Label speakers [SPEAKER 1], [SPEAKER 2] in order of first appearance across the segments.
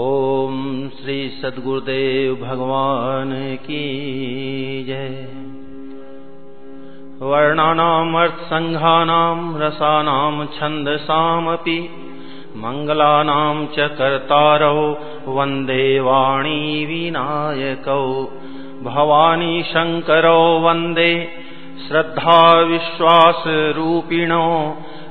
[SPEAKER 1] ओम श्री सदगुरुदेव भगवान की जय वर्णानाम् अर्थसङ्घानाम् रसानाम् छन्दसामपि मङ्गलानाम् च कर्तारौ वन्दे वाणी विनायकौ भवानी शङ्करौ वन्दे श्रद्धाविश्वासरूपिणो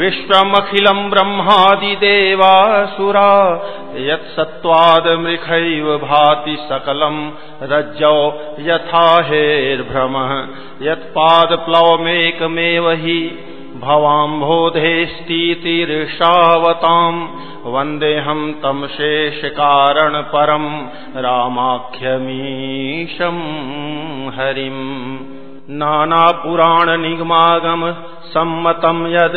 [SPEAKER 1] विश्वमखिलम् ब्रह्मादिदेवासुरा यत्सत्त्वादमृखैव भाति सकल रज्जौ यथा हेर्भ्रमः यत्पादप्लवमेकमेव हि भवाम्भोधेऽस्तीतिर्षावताम् वन्देऽहम् तम् शेषकारणपरम् हरि नानापुराण निगमागम सम्मतम् यद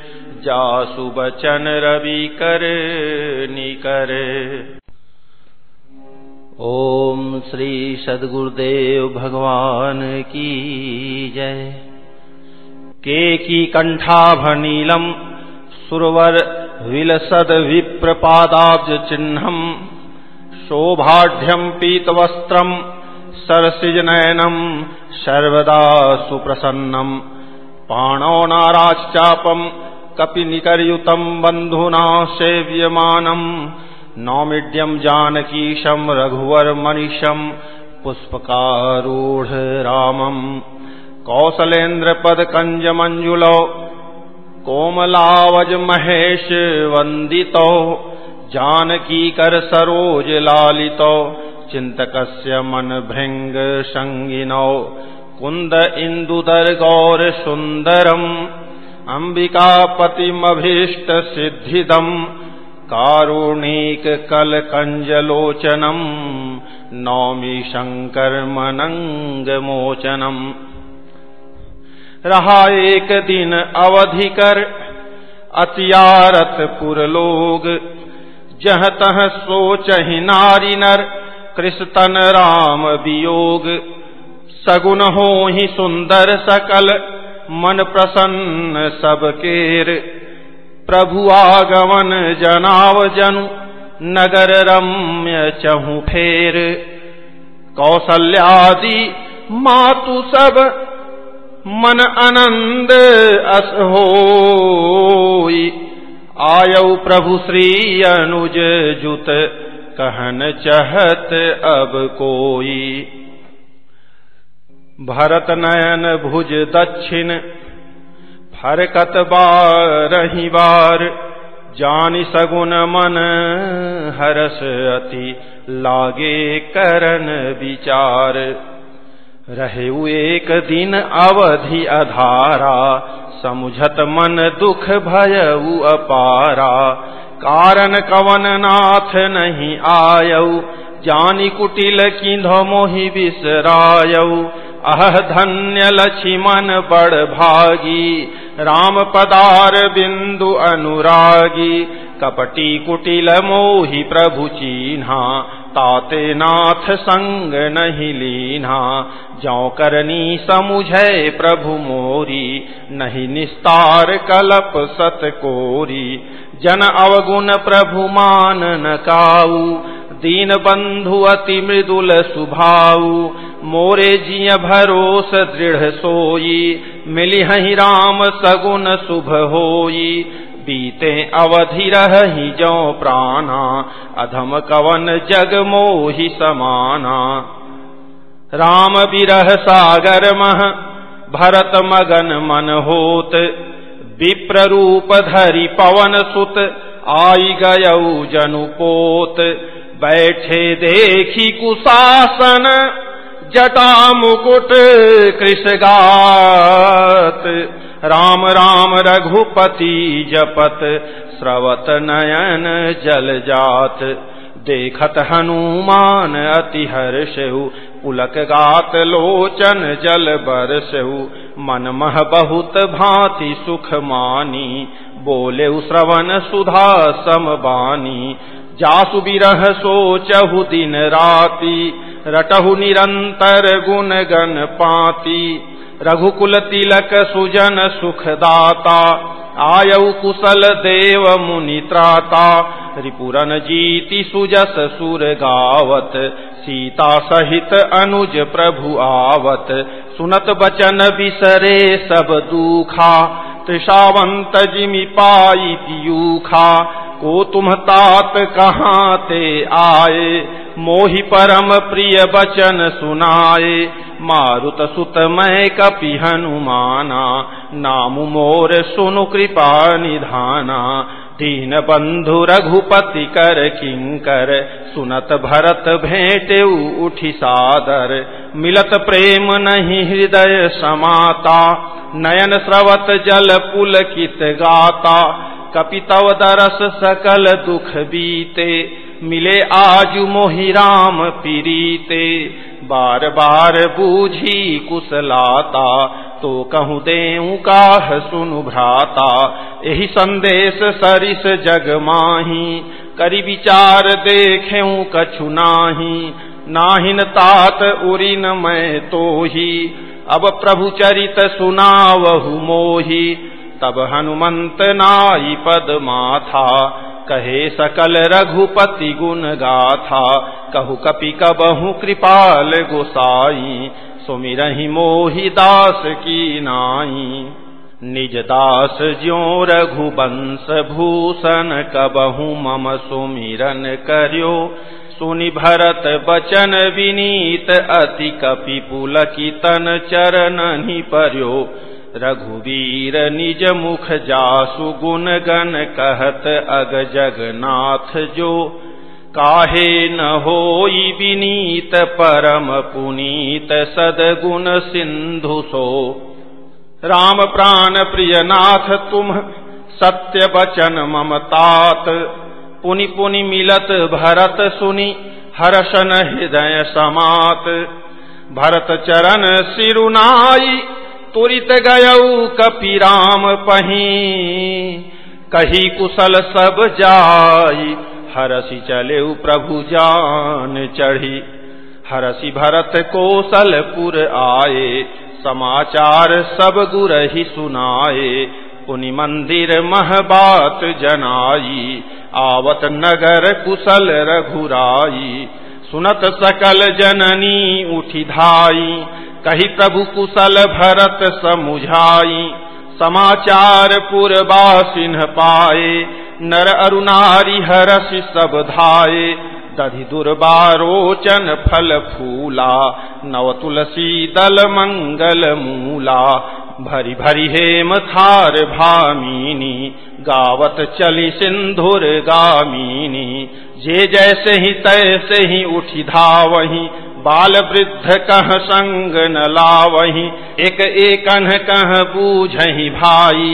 [SPEAKER 1] जासु बचन रवि कर निकर ओम श्री सदगुरुदेव भगवान की जय के की कंठाभ नीलम सुरवर विलसद विप्रपादाब्ज चिन्हम शोभाढ़ पीतवस्त्रम सरसिज नयनम सर्वदा सुप्रसन्नम पाणो नाराज चापम कपिनिकरयुतम् बन्धुना सेव्यमानम् नौमिड्यम् जानकीशम् रघुवर्मनिशम् पुष्पकारूढ कंज कौसलेन्द्रपदकञ्जमञ्जुलौ कोमलावज महेश वन्दितौ जानकीकर सरोज भृंग चिन्तकस्य कुंद सङ्गिनौ कुन्द इन्दुदर्गौरसुन्दरम् अम्बिकापतिमभीष्ट सिद्धिदम कारुणीक कल नौमी कलकञ्जलोचनम् मनंग मोचनम रहा एक दिन अवधि कर अतियारत पुरलोग जह तह सोच ही नारी नर कृष्तन राम वियोग सगुन हो ही सुंदर सकल मन प्रसन्न सबकेर प्रभु आगमन जनाव जनु नगर रम्य चहु फेर कौशल्यादि मातु सब मन आनंद अस होई आयऊ प्रभु श्री अनुज जुत कहन चहत अब कोई भरत नयन भुज दक्षिण फरकत बारही बार जानि सगुन मन हरस अति लागे करन विचार रहे एक दिन अवधि अधारा समुझत मन दुख भयऊ अपारा कारण कवन नाथ नहीं आयऊ जानी कुटिल किन्ध मोहि बिसरायऊ अह धन्य लक्ष्मण बड़ भागी राम पदार बिंदु अनुरागी कपटी कुटिल मोहि प्रभु चीन्हा ताते नाथ संग नहीं लीना जौ करनी समुझे प्रभु मोरी नहीं निस्तार कलप सत कोरी जन अवगुण प्रभु मान न काऊ दीन बंधु अति मृदुल सुभाऊ मोरे जिय भरोस दृढ़ सोई मिलिहि राम सगुन शुभ होई बीते अवधि रही जो प्राणा अधम कवन जग मोहि समाना राम बिरह सागर मह भरत मगन मन होत विप्र रूप धरि पवन सुत आई गयऊ जनुपोत बैठे देखी कुशासन जटा मुकुट कृषगात राम राम रघुपति जपत स्रवत नयन जल जात देखत हनुमान अति हर्षहु पुलक गात लोचन जल बरसहु मन मह बहुत भांति सुख मानी बोले श्रवण सुधा समबानी जासु बिरह सोचहु दिन राति रटहु निरंतर गुण गण पाती रघुकुल तिलक सुजन सुखदाता आयउ कुशल देव मुनि त्राता रिपुरन जीति सुजस सुर गावत सीता सहित अनुज प्रभु आवत सुनत बचन बिसरे सब दुखा त्रिषावंत जिमि पाई पियूखा को तुम तात कहाँ ते आए मोहि परम प्रिय बचन सुनाए मारुत सुत मैं कपि हनुमाना नाम मोर सुनु कृपा निधाना दीन बंधु रघुपति कर किंकर सुनत भरत भेंट उठि सादर मिलत प्रेम नहीं हृदय समाता नयन स्रवत जल पुल कित गाता कपितव दरस सकल दुख बीते मिले आज राम पीरीते बार बार बूझी कुशलाता तो कहूँ देऊ काह सुनु भ्राता यही संदेश सरिस जग माही करी विचार देखे कछु नाही नाहीन तात उन मैं तो ही अब प्रभु चरित सुनावहु मोही तब हनुमंत नाई पद माथा कहे सकल रघुपति गुण गाथा कहु कपि कबहु कृपाल गोसाई सुमिरहि मोहि दास की नाई निज दास ज्यो रघुवंश भूषण कबहु मम सुमिरन करो सुनि भरत बचन विनीत अति कपि पुलकितन चरणनि पर्यो रघुवीर निज मुख जासु गुण गण कहत अग जगनाथ जो काहे न हो विनीत परम पुनीत सदगुण सिंधु सो राम प्राण प्रिय नाथ तुम सत्य बचन ममतात पुनि पुनि मिलत भरत सुनि हर्षन हृदय समात भरत चरण सिरुनाई तुरित गयऊ कपि राम पही कही कुशल सब जाई हरसी चले प्रभु जान चढ़ी हरसी भरत कौशलपुर आए समाचार सब गुर ही सुनाए पुनि मंदिर मह बात जनाई आवत नगर कुशल रघुराई सुनत सकल जननी उठी धाई कही प्रभु कुशल भरत समुझाई समाचार पूर्वा सिंह पाए नर अरुणारी हरसि सब धाये दधि दुर्बारोचन फल फूला नव तुलसी दल मंगल मूला भरी भरी हेम थार भामिनी गावत चली सिंधुर गामिनी जे जैसे ही तैसे ही उठी धावही बाल वृद्ध कह संग न लावही एक एकन कह बूझही भाई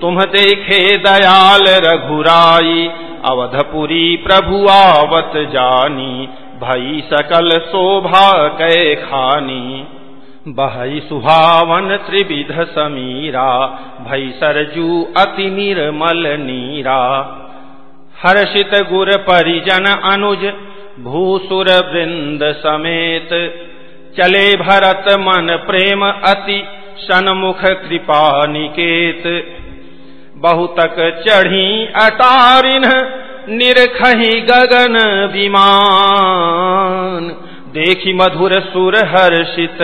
[SPEAKER 1] तुम देखे दयाल रघुराई अवधपुरी प्रभु आवत जानी भई सकल शोभा कै खानी बहई सुहावन त्रिविध समीरा भई सरजू अति निर्मल नीरा हर्षित गुर परिजन अनुज भूसुर वृंद समेत चले भरत मन प्रेम अति सनमुख कृपा निकेत बहुतक चढ़ी अटारिन निरखही गगन विमान देखी मधुर सुर हर्षित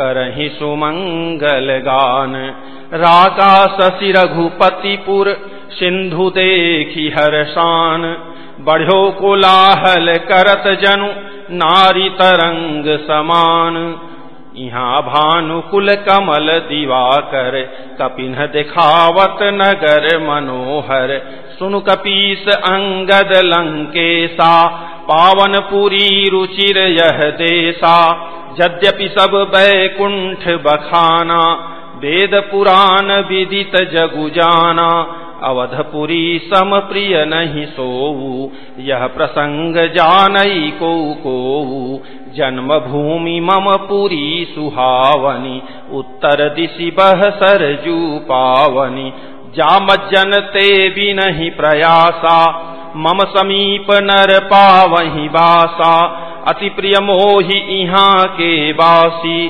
[SPEAKER 1] करही सुमंगल गान राका शशि रघुपतिपुर सिंधु देखी हर्षान बढ़ो कुलाहल करत जनु नारी तरंग समान यहाँ भानुकुल कमल दिवाकर कपिन दिखावत नगर मनोहर सुनु कपीस अंगद लंकेशा पावन पुरी रुचिर यह देशा यद्यपि सब बैकुंठ बखाना वेद पुराण विदित जगुजाना अवधपुरी सम प्रिय नहीं सोऊ यह प्रसंग जानई को कोऊ जन्म भूमि मम पुरी सुहावनी उत्तर दिशि बह सरजू पावनी जाम जनते भी नहीं प्रयासा मम समीप नर पावही बासा अति प्रिय मोहि यहाँ के बासी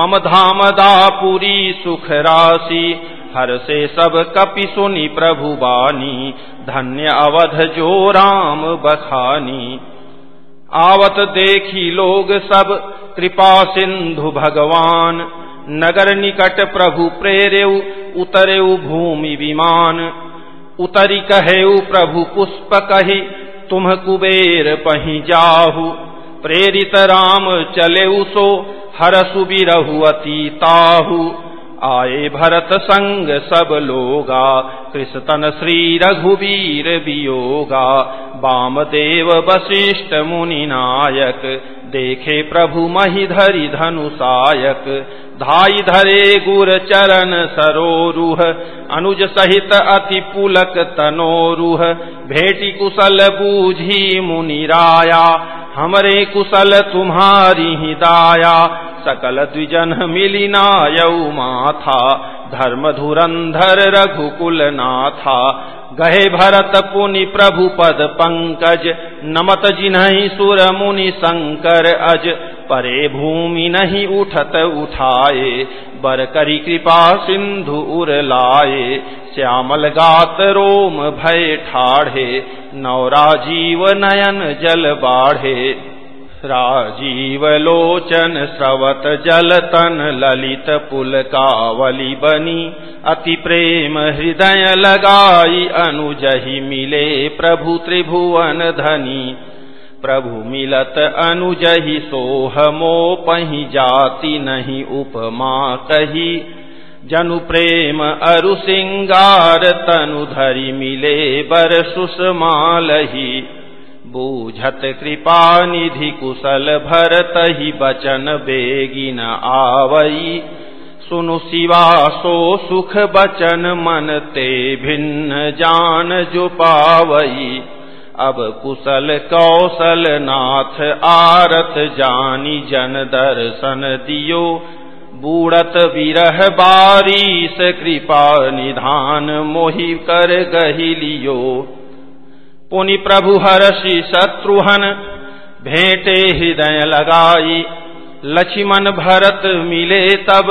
[SPEAKER 1] मम धाम पुरी सुख राशि हर से सब कपि सुनी प्रभु बानी धन्य अवध जो राम बखानी आवत देखी लोग सब कृपा सिंधु भगवान नगर निकट प्रभु प्रेरेऊ उतरेऊ भूमि विमान उतरी कहेऊ प्रभु पुष्प कही तुम कुबेर पही जाहु प्रेरित राम चलेऊ सो हर सुबिरहु अतीताहु आए भरत संग सब लोगा कृष्ण श्री रघुवीर वियोगा देव वशिष्ठ मुनि नायक देखे प्रभु मही धरि धनुषायक धाई धरे गुर चरण सरोरुह अनुज सहित अति पुलक तनोरुह भेटी कुशल बूझी मुनिराया हमरे कुशल तुम्हारी हिदाया सकल द्विजन मिलिनायऊ माथा धर्म धुरंधर रघुकुल नाथा गहे भरत पुनि प्रभु पद पंकज नमत जिन्हि सुर मुनि शंकर अज परे भूमि नहीं उठत उठाए बर करी कृपा सिंधु उर लाए श्यामल गात रोम भय ठाढ़े नौरा जीव नयन जल बाढ़े राजीव लोचन स्रवत जलतन ललित पुल पुलकावली बनी अति प्रेम हृदय लगाई अनुजहि मिले प्रभु त्रिभुवन धनी प्रभु मिलत अनुजहि सोहमो पही जाति नहीं उपमा कही जनु प्रेम अरु सिंगार तनु धरि मिले बर सुषमालही बूझत कृपा निधि कुशल भरत ही बचन बेगिन आवई सुनु शिवा सो सुख बचन मन ते भिन्न जान जो पावई अब कुशल कौशल नाथ आरत जानी जन दर्शन दियो बूढ़त विरह बारिश कृपा निधान मोहि कर गही लियो पुनि प्रभु हरषि शत्रुहन भेंटे हृदय लगाई लक्ष्मण भरत मिले तब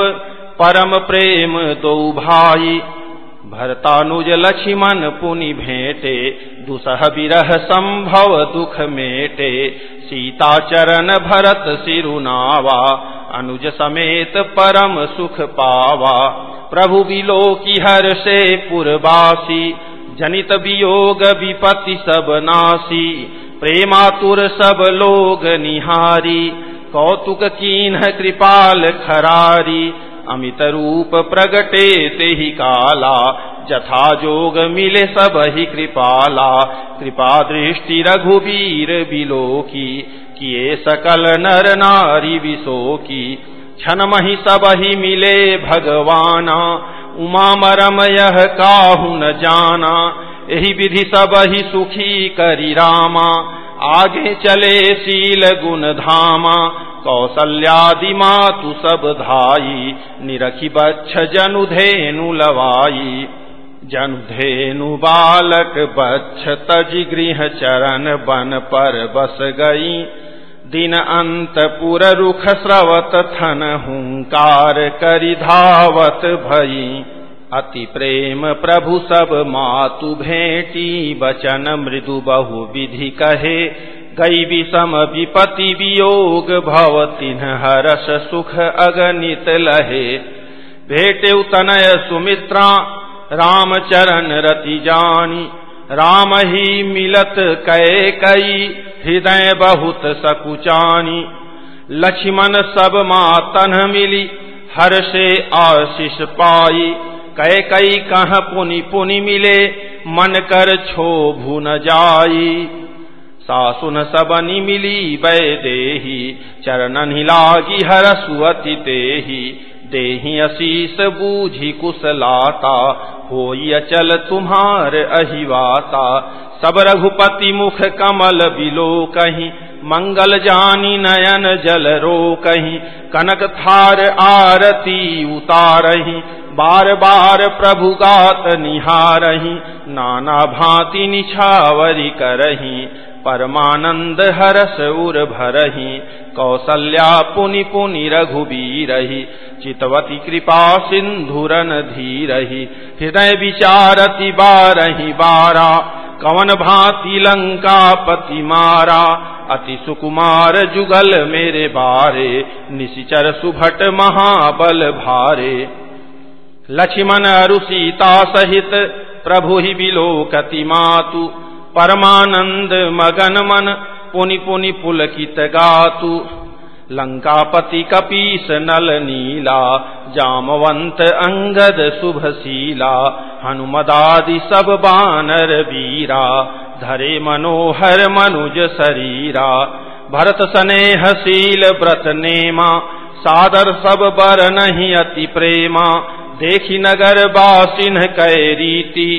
[SPEAKER 1] परम प्रेम दो भाई भरतानुज लक्ष्मण पुनि भेंटे दुसह विरह संभव दुख मेटे सीता चरण भरत सिरुनावा अनुज समेत परम सुख पावा प्रभु विलोकी हर से पुरवासी जनित वियोग विपति सब नासी प्रेमातुर सब लोग निहारी कौतुक कीन्ह कृपाल खरारी अमित रूप प्रगटे ते ही काला जथा जोग मिले सब ही कृपाला कृपा दृष्टि रघुवीर बिलोकी किए सकल नर नारी विशोकी क्षण मही सब ही मिले भगवाना उमा यह काहू न जाना यही विधि सब ही सुखी करी रामा आगे चले शील गुण धामा कौशल्यादि तु सब धाई निरखी बच्छ जनु धेनु लवाई जनु धेनु बालक बच्छ तज गृह चरण बन पर बस गई दिन अंतपुर रुख स्रवत थन हूंकार करि धावत भई अति प्रेम प्रभु सब मातु भेटी वचन मृदु बहु विधि कहे गई विषम विपति वियोग भव हरस सुख अगणित लहे भेटे तनय सुमित्रा राम चरण रति जानी राम ही मिलत कै कई हृदय बहुत सकुचानी लक्ष्मण सब मातन मिली हर से आशीष पाई कै कई कह पुनि पुनि मिले मन कर छो भून जाई सासुन सबनी मिली वै दे चरणन लागी हर सुअति देही ते ही अशीष बूझी कुशलाता हो अचल तुम्हार अहिवाता सब रघुपति मुख कमल बिलो कहीं मंगल जानी नयन जल रो कहीं कनक थार आरती उतारही बार बार प्रभु गात निहारही नाना भांति निछावरी करही परमानंद हरस उर भरही कौसल्या पुनि पुनि रघुबीरही चितवती कृपा सिंधुरन धीरही हृदय विचारति बारही बारा कवन भांति लंका पति मारा अति सुकुमार जुगल मेरे बारे निशिचर सुभट महाबल भारे लक्ष्मण अरु सहित प्रभु ही बिलोकति मातु परमानंद मगन मन पुनि पुनि पुलकित गातु लंकापति कपीस नल नीला जामवंत अंगद शुभशीला हनुमदादि सब बानर वीरा धरे मनोहर मनुज शरीरा भरत स्नेह स्नेहशील व्रत नेमा सादर सब बर नहीं अति प्रेमा देखी नगर बासिन कै रीति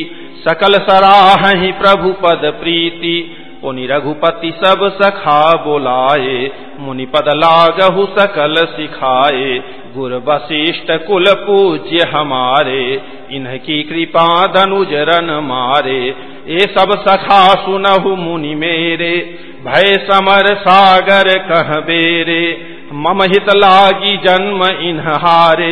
[SPEAKER 1] सकल सराह ही प्रभु पद प्रीति उनि रघुपति सब सखा बोलाए मुनि पद लागहु सकल सिखाए गुर वशिष्ठ कुल पूज्य हमारे इनकी कृपा धनुज रन मारे ये सब सखा सुनहु मुनि मेरे भय समर सागर कह बेरे मम हित लागी जन्म इन्हारे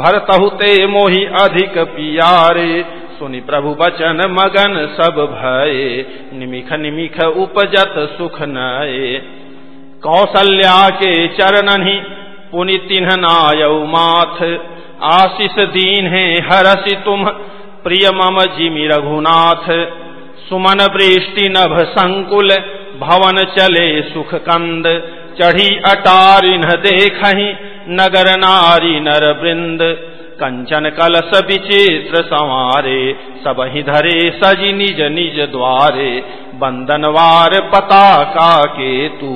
[SPEAKER 1] भरतहुते मोहि अधिक पियारे सुनि प्रभु बचन मगन सब भये निमिख निमिख उपजत सुख नये कौशल्या के ही पुनि तिन्ह नायऊ माथ आशीष दीन है हरसि तुम प्रिय मम जिमि रघुनाथ सुमन वृष्टि नभ संकुल भवन चले सुख कंद चढ़ी अटारिन्ह देख नगर नारी नर वृंद कंचन कलश विचित्र संवारे सब ही धरे सजी निज निज द्वारे बंदनवार पताका केतु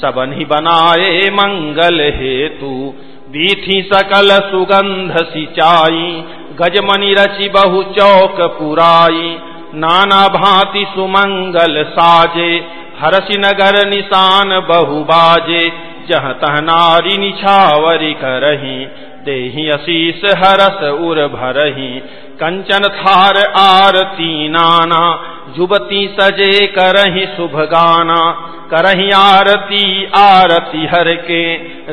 [SPEAKER 1] सबन ही बनाए मंगल हेतु बीथी सकल सुगंध सिंचाई गजमणि रचि बहु चौक पुराई नाना भांति सुमंगल साजे हरसी नगर निशान बहु बाजे जहाँ तह नारी निछावरी करही देही अशीष हरस उर भरही कंचन थार आरती नाना जुबती सजे करही शुभ गाना करही आरती आरती हर के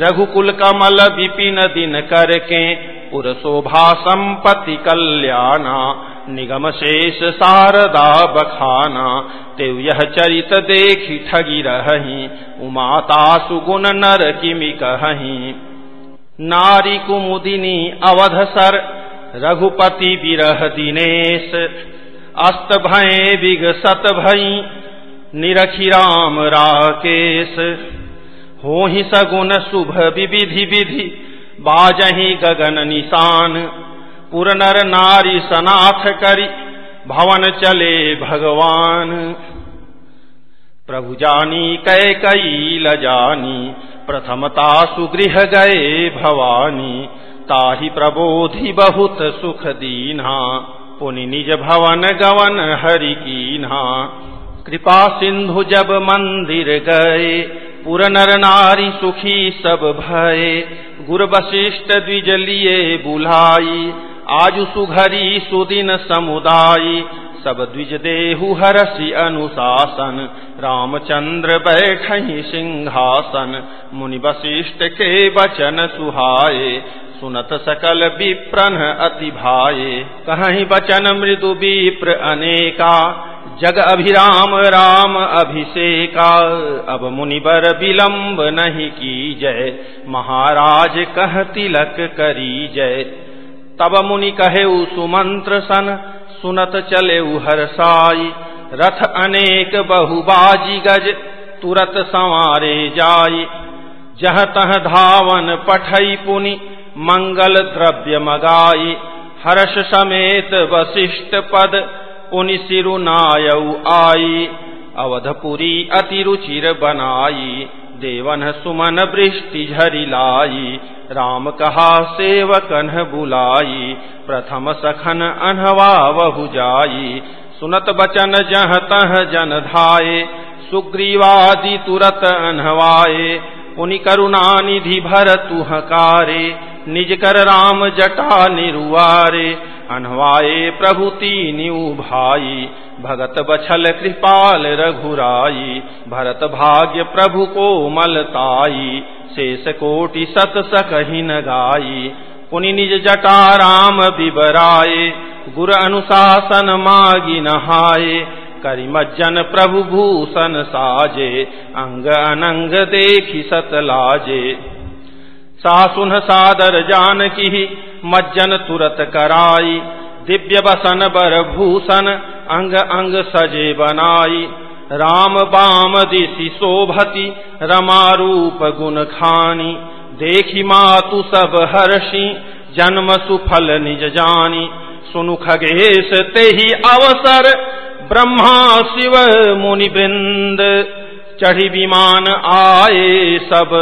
[SPEAKER 1] रघुकुल कमल विपिन दिन करके पुर शोभा संपति कल्याणा निगम शेष शारदा बखाना तेव यह चरित देखी ठगी रही उमाता सुगुण नर किमि कहीं नारी कुमुदिनी अवध सर रघुपति विरह दिनेश अस्त भय बिग सत भई निरखी राम राकेश हो ही सगुन शुभ विविधि विधि बाजही गगन निशान पुरनर नारी सनाथ करी भवन चले भगवान प्रभु जानी कै कई लजानी प्रथमता सुगृह गए भवानी ताहि प्रबोधि बहुत सुख दीन्हा पुनि निज भवन गवन हरि कीन्हा कृपा सिंधु जब मंदिर गए पुरनर नारी सुखी सब भय गुर वशिष्ठ द्विजलिए बुलाई आजु सुघरी सुदिन समुदायी सब द्विज देहु हरसी अनुशासन रामचंद्र बैठ सिंहासन मुनि वशिष्ठ के वचन सुहाये सुनत सकल विप्रन अति भाये कहीं वचन मृदु विप्र अनेका जग अभिराम राम अभिषेका अब मुनिबर विलंब नहीं की जय महाराज कह तिलक करी जय तब मुनि कहेऊ सुमंत्र सन सुनत चलेऊ हरसाई रथ अनेक बहुबाजी गज तुरत संवारे जाय जह तह धावन पठई पुनि मंगल द्रव्य मगाई हर्ष समेत वशिष्ठ पद पुनि सिरुनायऊ आई अवधपुरी अति बनाई देवन सुमन बृष्टि झरिलाई राम कहा सेवक कन्ह बुलाई प्रथम सखन अनहवा बहु जाई सुनत बचन जह तह जन धाये सुग्रीवादि तुरत अनहवाए उनि करुणा निधि भर तुहकारे निज कर राम जटा निरुआरे अनवाए प्रभुति न्यू भाई भगत बछल कृपाल रघुराई भरत भाग्य प्रभु को मलताई शेष कोटि सत सकही न गायी पुनि निज जटा राम बिबराए गुर अनुशासन मागी नहाये करिमज्जन प्रभु भूषण साजे अंग अनंग देखी सत लाजे सासुन सादर जानकी मज्जन तुरत कराई दिव्य बसन बर भूषण अंग अंग सजे बनाई राम बाम दिशि शोभति रमारूप गुण खानी देखी मातु सब हर्षि जन्म सुफल निज जानी सुनु खगेश ते ही अवसर ब्रह्मा शिव मुनि बिंद चढ़ी विमान आए सब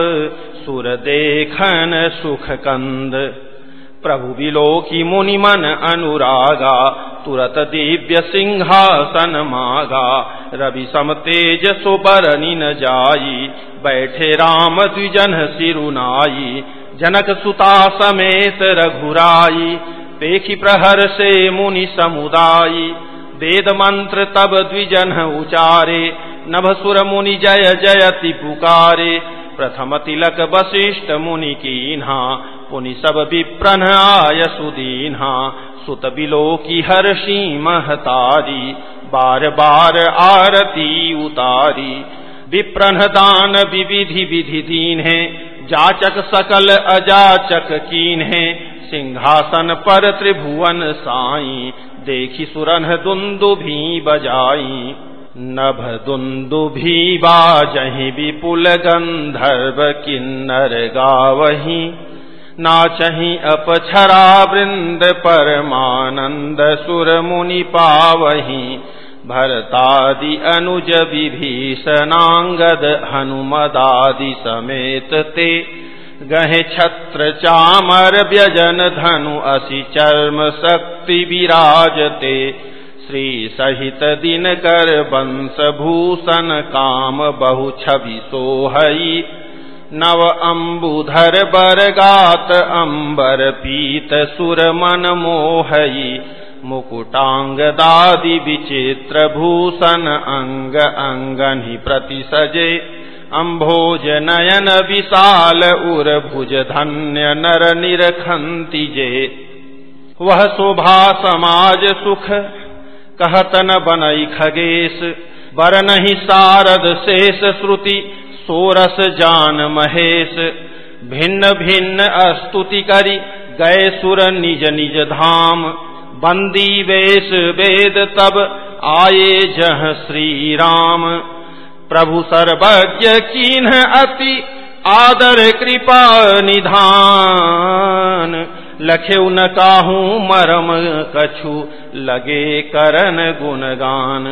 [SPEAKER 1] सुर देखन सुख कंद प्रभु विलोकी मुनि मन अनुरागा तुरत दिव्य सिंहासन मागा रवि सम तेज सुबर निन जाई बैठे राम द्विजन सिरुनाई जनक सुता समेत रघुराई पेखी प्रहर से मुनि समुदायी वेद मंत्र तब द्विजन उचारे नभसुर मुनि जय जयति पुकारे प्रथम तिलक वशिष्ठ मुनि कीन्हा उनि सब विप्रन आय सुदीन्हा सुत बिलो की हर्षी महतारी बार बार आरती उतारी विप्रन दान विविधि विधि दीन है जाचक सकल अजाचक कीन है सिंहासन पर त्रिभुवन साई देखी सुरन दुंदु भी बजाई नभ दुंदु भी बाजही विपुल गंधर्व किन्नर गावही नाचही अपछरा वृंद परमानंद सुर मुनि पावही भरतादि अनुज विभीषणांगद हनुमदादि समेत ते गहे छत्र चामर व्यजन धनु असि चर्म शक्ति विराजते श्री सहित दिन कर वंश भूषण काम बहु छवि सोहई नव अम्बुधर बरगात अम्बर पीत सुर मन मोहई मुकुटांग दादि विचित्र भूषण अंग अंगनि प्रति सजे अम्भोज नयन विशाल उर भुज धन्य नर निरखंति जे वह शोभा समाज सुख कहतन बनई खगेश बर नहीं सारद शेष श्रुति सोरस जान महेश भिन्न भिन्न स्तुति करी गए सुर निज निज धाम बंदी वेश वेद तब आए जह श्री राम प्रभु सर्वज्ञ चिन्ह अति आदर कृपा निधान लखेउ न काहू मरम कछु लगे करण गुणगान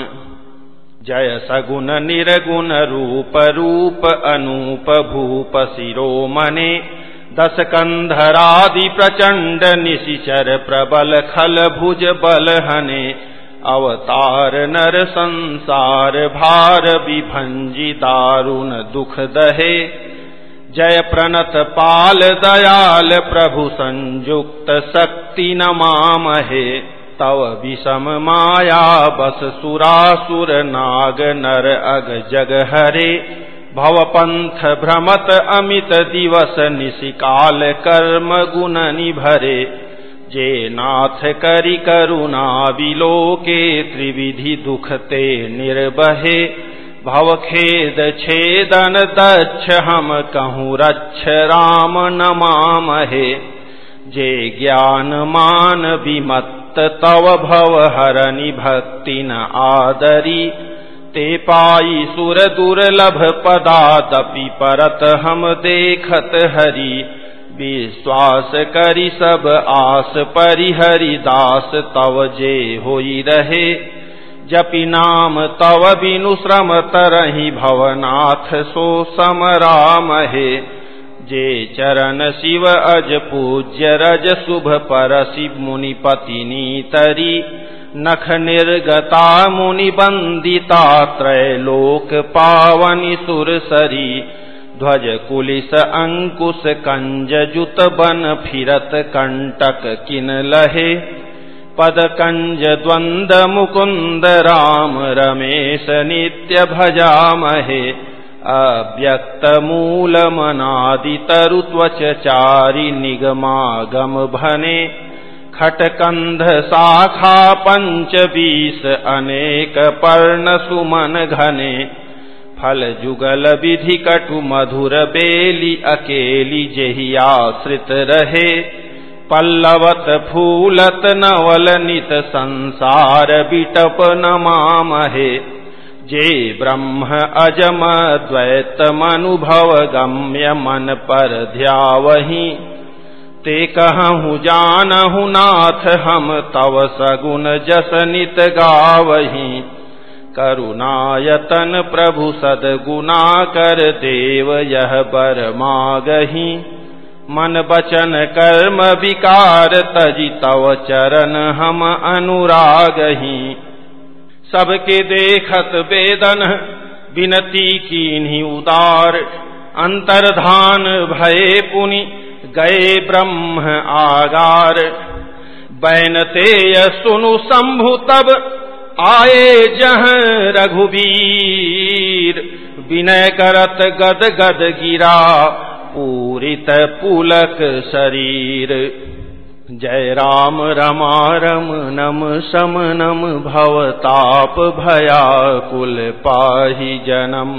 [SPEAKER 1] जय सगुन निर्गुण रूप रूप अनूप भूप शिरोमणे दस कंधरादि प्रचंड निशिचर प्रबल खल भुज बल हने अवतार नर संसार भार विभंजी दारुण दुख दहे जय प्रणत पाल दयाल प्रभु संयुक्त शक्ति नमामहे तव विषम माया बस सुरासुर नाग नर अग जग हरे भवपंथ भ्रमत अमित दिवस निशिकाल कर्म गुण निभरे जे नाथ करि करुणा विलोके त्रिविधि दुखते निर्बहे भव खेद छेदन दक्ष हम कहूँ रक्ष राम नमामहे जे ज्ञान मान विमत भक्त तव भव हरनि भक्ति न आदरी ते पाई सुर दुर्लभ पदादपि परत हम देखत हरि विश्वास करि सब आस परिहरि दास तव जे होई रहे जपि नाम तव बिनु श्रम तरहि भवनाथ सो समराम हे जे चरण शिव अज पूज्य रज शुभ पर शिव मुनिपतिनी तरी नख निर्गता मुनि बंदिता त्रैलोक पावनि सुरसरी ध्वज कुलिस अंकुश कंज जुत बन फिरत कंटक किन लहे पद कंज द्वंद मुकुंद राम रमेश नित्य भजामहे अव्यक्तमूलमनादितरुत्वचचारि निगमागम भने खटकंध शाखा पंच बीस अनेक पर्ण सुमन घने फल जुगल विधि कटु मधुर बेली अकेली जही आश्रित रहे पल्लवत फूलत नवल संसार बिटप नमामहे जे ब्रह्म अजम मनुभव गम्य मन पर ध्यावही ते कहूँ जानहु नाथ हम तव सगुन जस नित गावही करुणायतन प्रभु सदगुना कर देव यह पर मागही मन बचन कर्म विकार तजि तव चरण हम अनुरागही सबके देखत वेदन विनती की नहीं उदार अंतर्धान भये पुनि गए ब्रह्म आगार बैनते सुनु शंभु तब आए जह रघुवीर विनय करत गद गद गिरा पूरित पुलक शरीर जय राम रमा रम नम सम नम भवताप भयाकुल पाहि जनम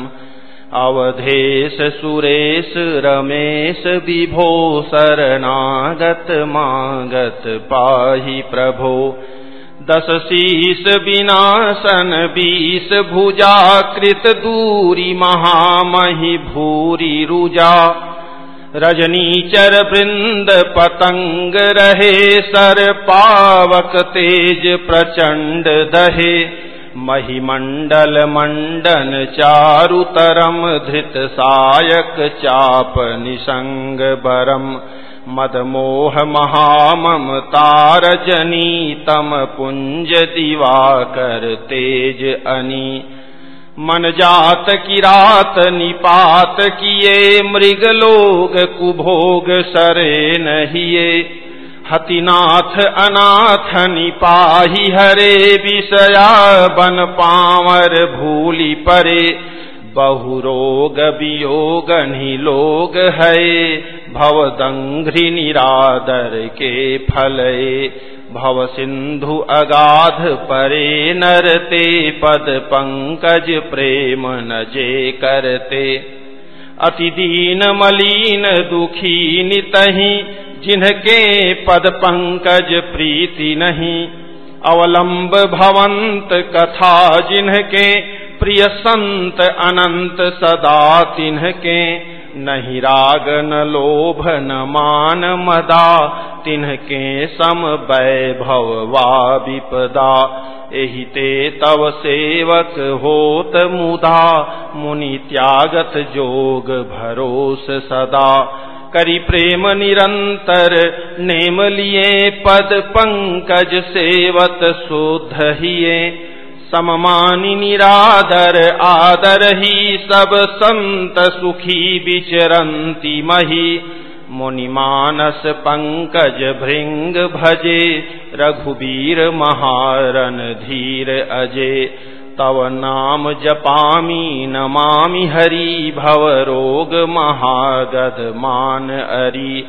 [SPEAKER 1] अवधेश सुरेश रमेश विभो शरणागत मागत पाहि प्रभो दस शीस विनाशन बीस भुजा कृत दूरी महामहि भूरि रुजा रजनीचर वृंद पतंग रहे सर पावक तेज प्रचंड दहे महिमंडल मंडन चारुतरम तरम धृत सायक चाप निसंग बरम मदमोह महामम तारजनी तम पुंज दिवाकर तेज अनी मन जात की रात निपात किए मृग लोग कुभोग सरे नहिए हतिनाथ अनाथ निपाही हरे विषया बन पावर भूली परे बहुरोग वियोग लोग है भवदंघ्रि निरादर के फलए भव सिंधु अगाध परे नरते पद पंकज प्रेम नजे करते अति दीन मलिन दुखी नितही जिनके पद पंकज प्रीति नहीं अवलंब भवंत कथा जिनके प्रिय संत अनंत सदा तिन्ह के नहीं राग न लोभ न मान मदा तिन्ह के सम वैभव वा विपदा एहिते तव सेवक होत मुदा मुनि त्यागत जोग भरोस सदा करी प्रेम निरंतर नेम लिये पद पंकज सेवत शोध हिये सममानी निरादर आदर ही सब संत सुखी विचरंती मही मुनिमानस पंकज भृंग भजे रघुबीर महारन धीर अजे तव नाम जपामी नमामि हरि भव रोग महागद मान अरि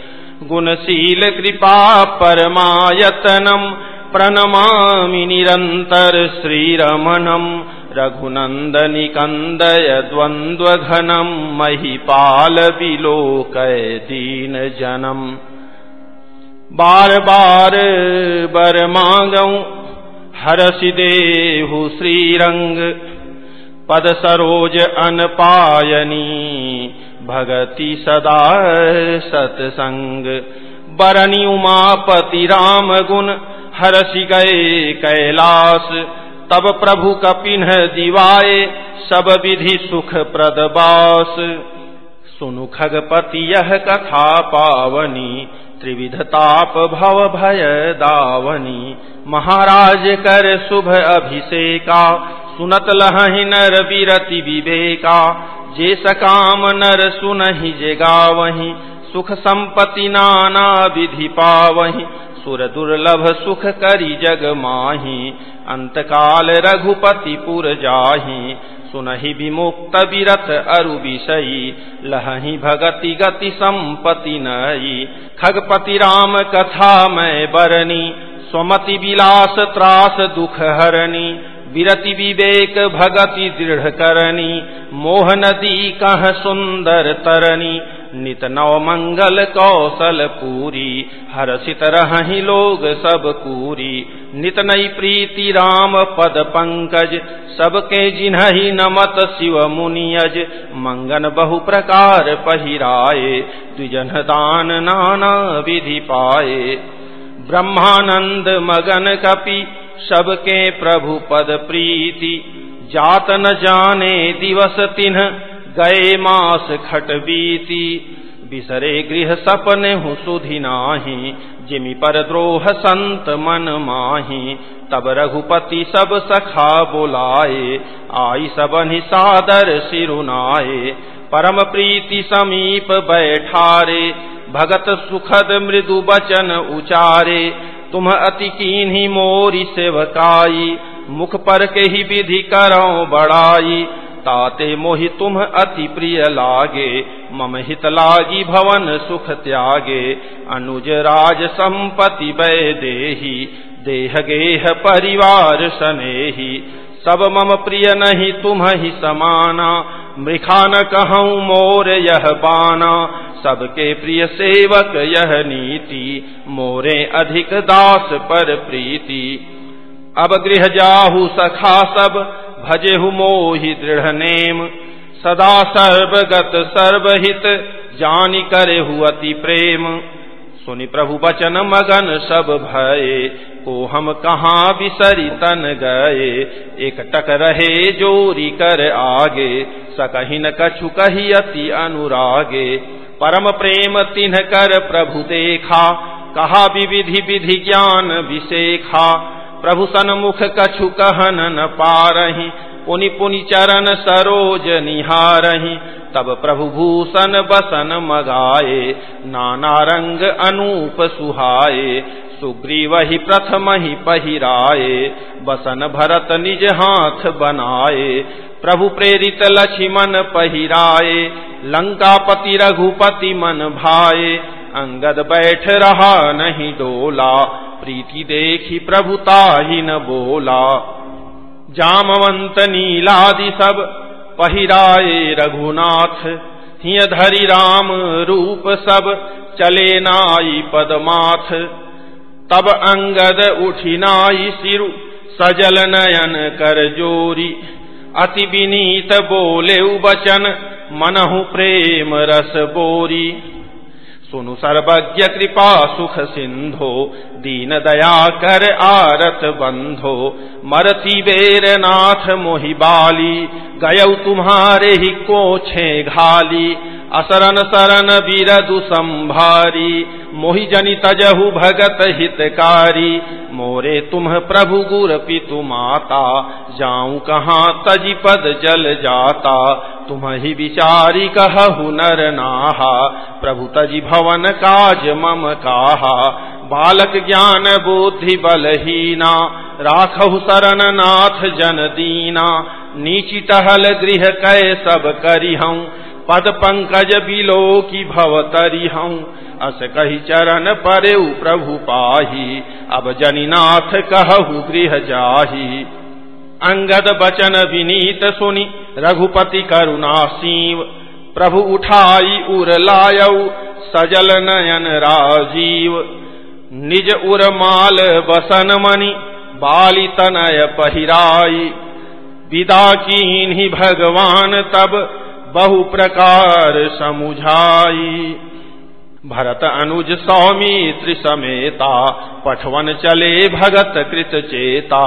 [SPEAKER 1] गुणशील कृपा परमायतनम प्रणमामि निरंतर श्रीरमणम रघुनन्दनिकन्दय द्वन्द्वघनम् दीन जनम बार बार बर मांगऊ हरसि देहु श्रीरंग पद सरोज अनपायनी भगति सदा सतसंग बरनी उमापति राम गुण हरसि गए कैलाश तब प्रभु कपिन दिवाए सब विधि सुख बास सुनु खगपति यह कथा पावनी त्रिविध ताप भव भय दावनी महाराज कर शुभ अभिषेका सुनत लहि नर विरति विवेका जे सकाम नर सुनहि जे वही सुख संपत्ति नाना विधि पावही सुर दुर्लभ सुख करी जग माही अंतकाल रघुपति पुर जाही सुनहि विमुक्त विरत अरु विषयी लहि भगति गति संपति नई खगपति राम कथा मैं बरनी स्वमति विलास त्रास दुख हरनी विरति विवेक भगति दृढ़ करनी मोह नदी कह सुंदर तरनी नित नव मंगल कौशल पूरी हर्षित रहि लोग सब पूरी नित नई प्रीति राम पद पंकज सबके जिन्हि नमत शिव मुनियज मंगन बहु प्रकार पहिराए द्विजन दान नाना विधि पाए ब्रह्मानंद मगन कपि सबके प्रभु पद प्रीति जात न जाने दिवस तिन्ह गए मास खट बीती बिसरे गृह सपन हु सुधि नाही जिमि पर द्रोह संत मन माही तब रघुपति सब सखा बुलाए आई सबनि सादर सिरुनाए परम प्रीति समीप बैठारे भगत सुखद मृदु बचन उचारे तुम अति कीन्ही मोरी सेवकाई मुख पर के ही विधि करो बड़ाई ताते मोहि तुम अति प्रिय लागे मम हित लागी भवन सुख त्यागे अनुज राज संपति वै देही देह गेह परिवार सनेही सब मम प्रिय नहीं तुम ही समाना मृखा न कहूँ मोर यह बाना सबके प्रिय सेवक यह नीति मोरे अधिक दास पर प्रीति अब गृह जाहू सखा सब भजेहु मोहि दृढ़ नेम सदा सर्वगत सर्वहित जानि करे अति प्रेम सुनि प्रभु बचन मगन सब भये को हम कहाँ विसरी तन गए एक टक रहे जोरी कर आगे सकही न कछु कही अति अनुरागे परम प्रेम तिन्ह कर प्रभु देखा कहा विधि विधि ज्ञान विशेखा प्रभु मुख कछु कहन न पारही पुनि पुनि चरण सरोज निहारही तब प्रभु भूषण बसन मगाए नाना रंग अनूप सुहाए सुग्रीव ही प्रथम ही पहिराए बसन भरत निज हाथ बनाए प्रभु प्रेरित लक्ष्मण पहिराए लंकापति रघुपति मन भाए अंगद बैठ रहा नहीं डोला प्रीति देखी प्रभुता ही न बोला जामवंत नीलादि सब पहिराए रघुनाथ हिय धरी राम रूप सब चले नाई पदमाथ तब अंगद उठी नाई सिरु सजल नयन कर जोरी अति विनीत बोले बचन मनहु प्रेम रस बोरी सुनु सर्वज्ञ कृपा सुख सिंधो दीन दया कर आरत बंधो मरति बेर नाथ मोहि बाली गय तुम्हारे ही कोछे घाली असरन सरन दु संभारी मोहि जनि तजहु भगत हितकारी मोरे तुम प्रभु गुर पितु माता जाऊं कहाँ तज पद जल जाता तुम ही विचारी कहु नर नाहा प्रभु तज भवन काज मम कहा बालक ज्ञान बुद्धि बलहीना राखहु शरण नाथ जन दीना नीची टहल गृह कै सब करिहऊं पद पंकज बिलो की भवतरी हूँ अस कही चरण परे प्रभु पाही अब जनिनाथ कहु गृह जाही अंगद बचन विनीत सुनि रघुपति करुणा सिंह प्रभु उठाई उर लायऊ सजल नयन राजीव निज उर माल बसन मणि बाली तनय पहिराई विदा की भगवान तब बहु प्रकार समुझाई भरत अनुज सौमित्र समेता पठवन चले भगत कृत चेता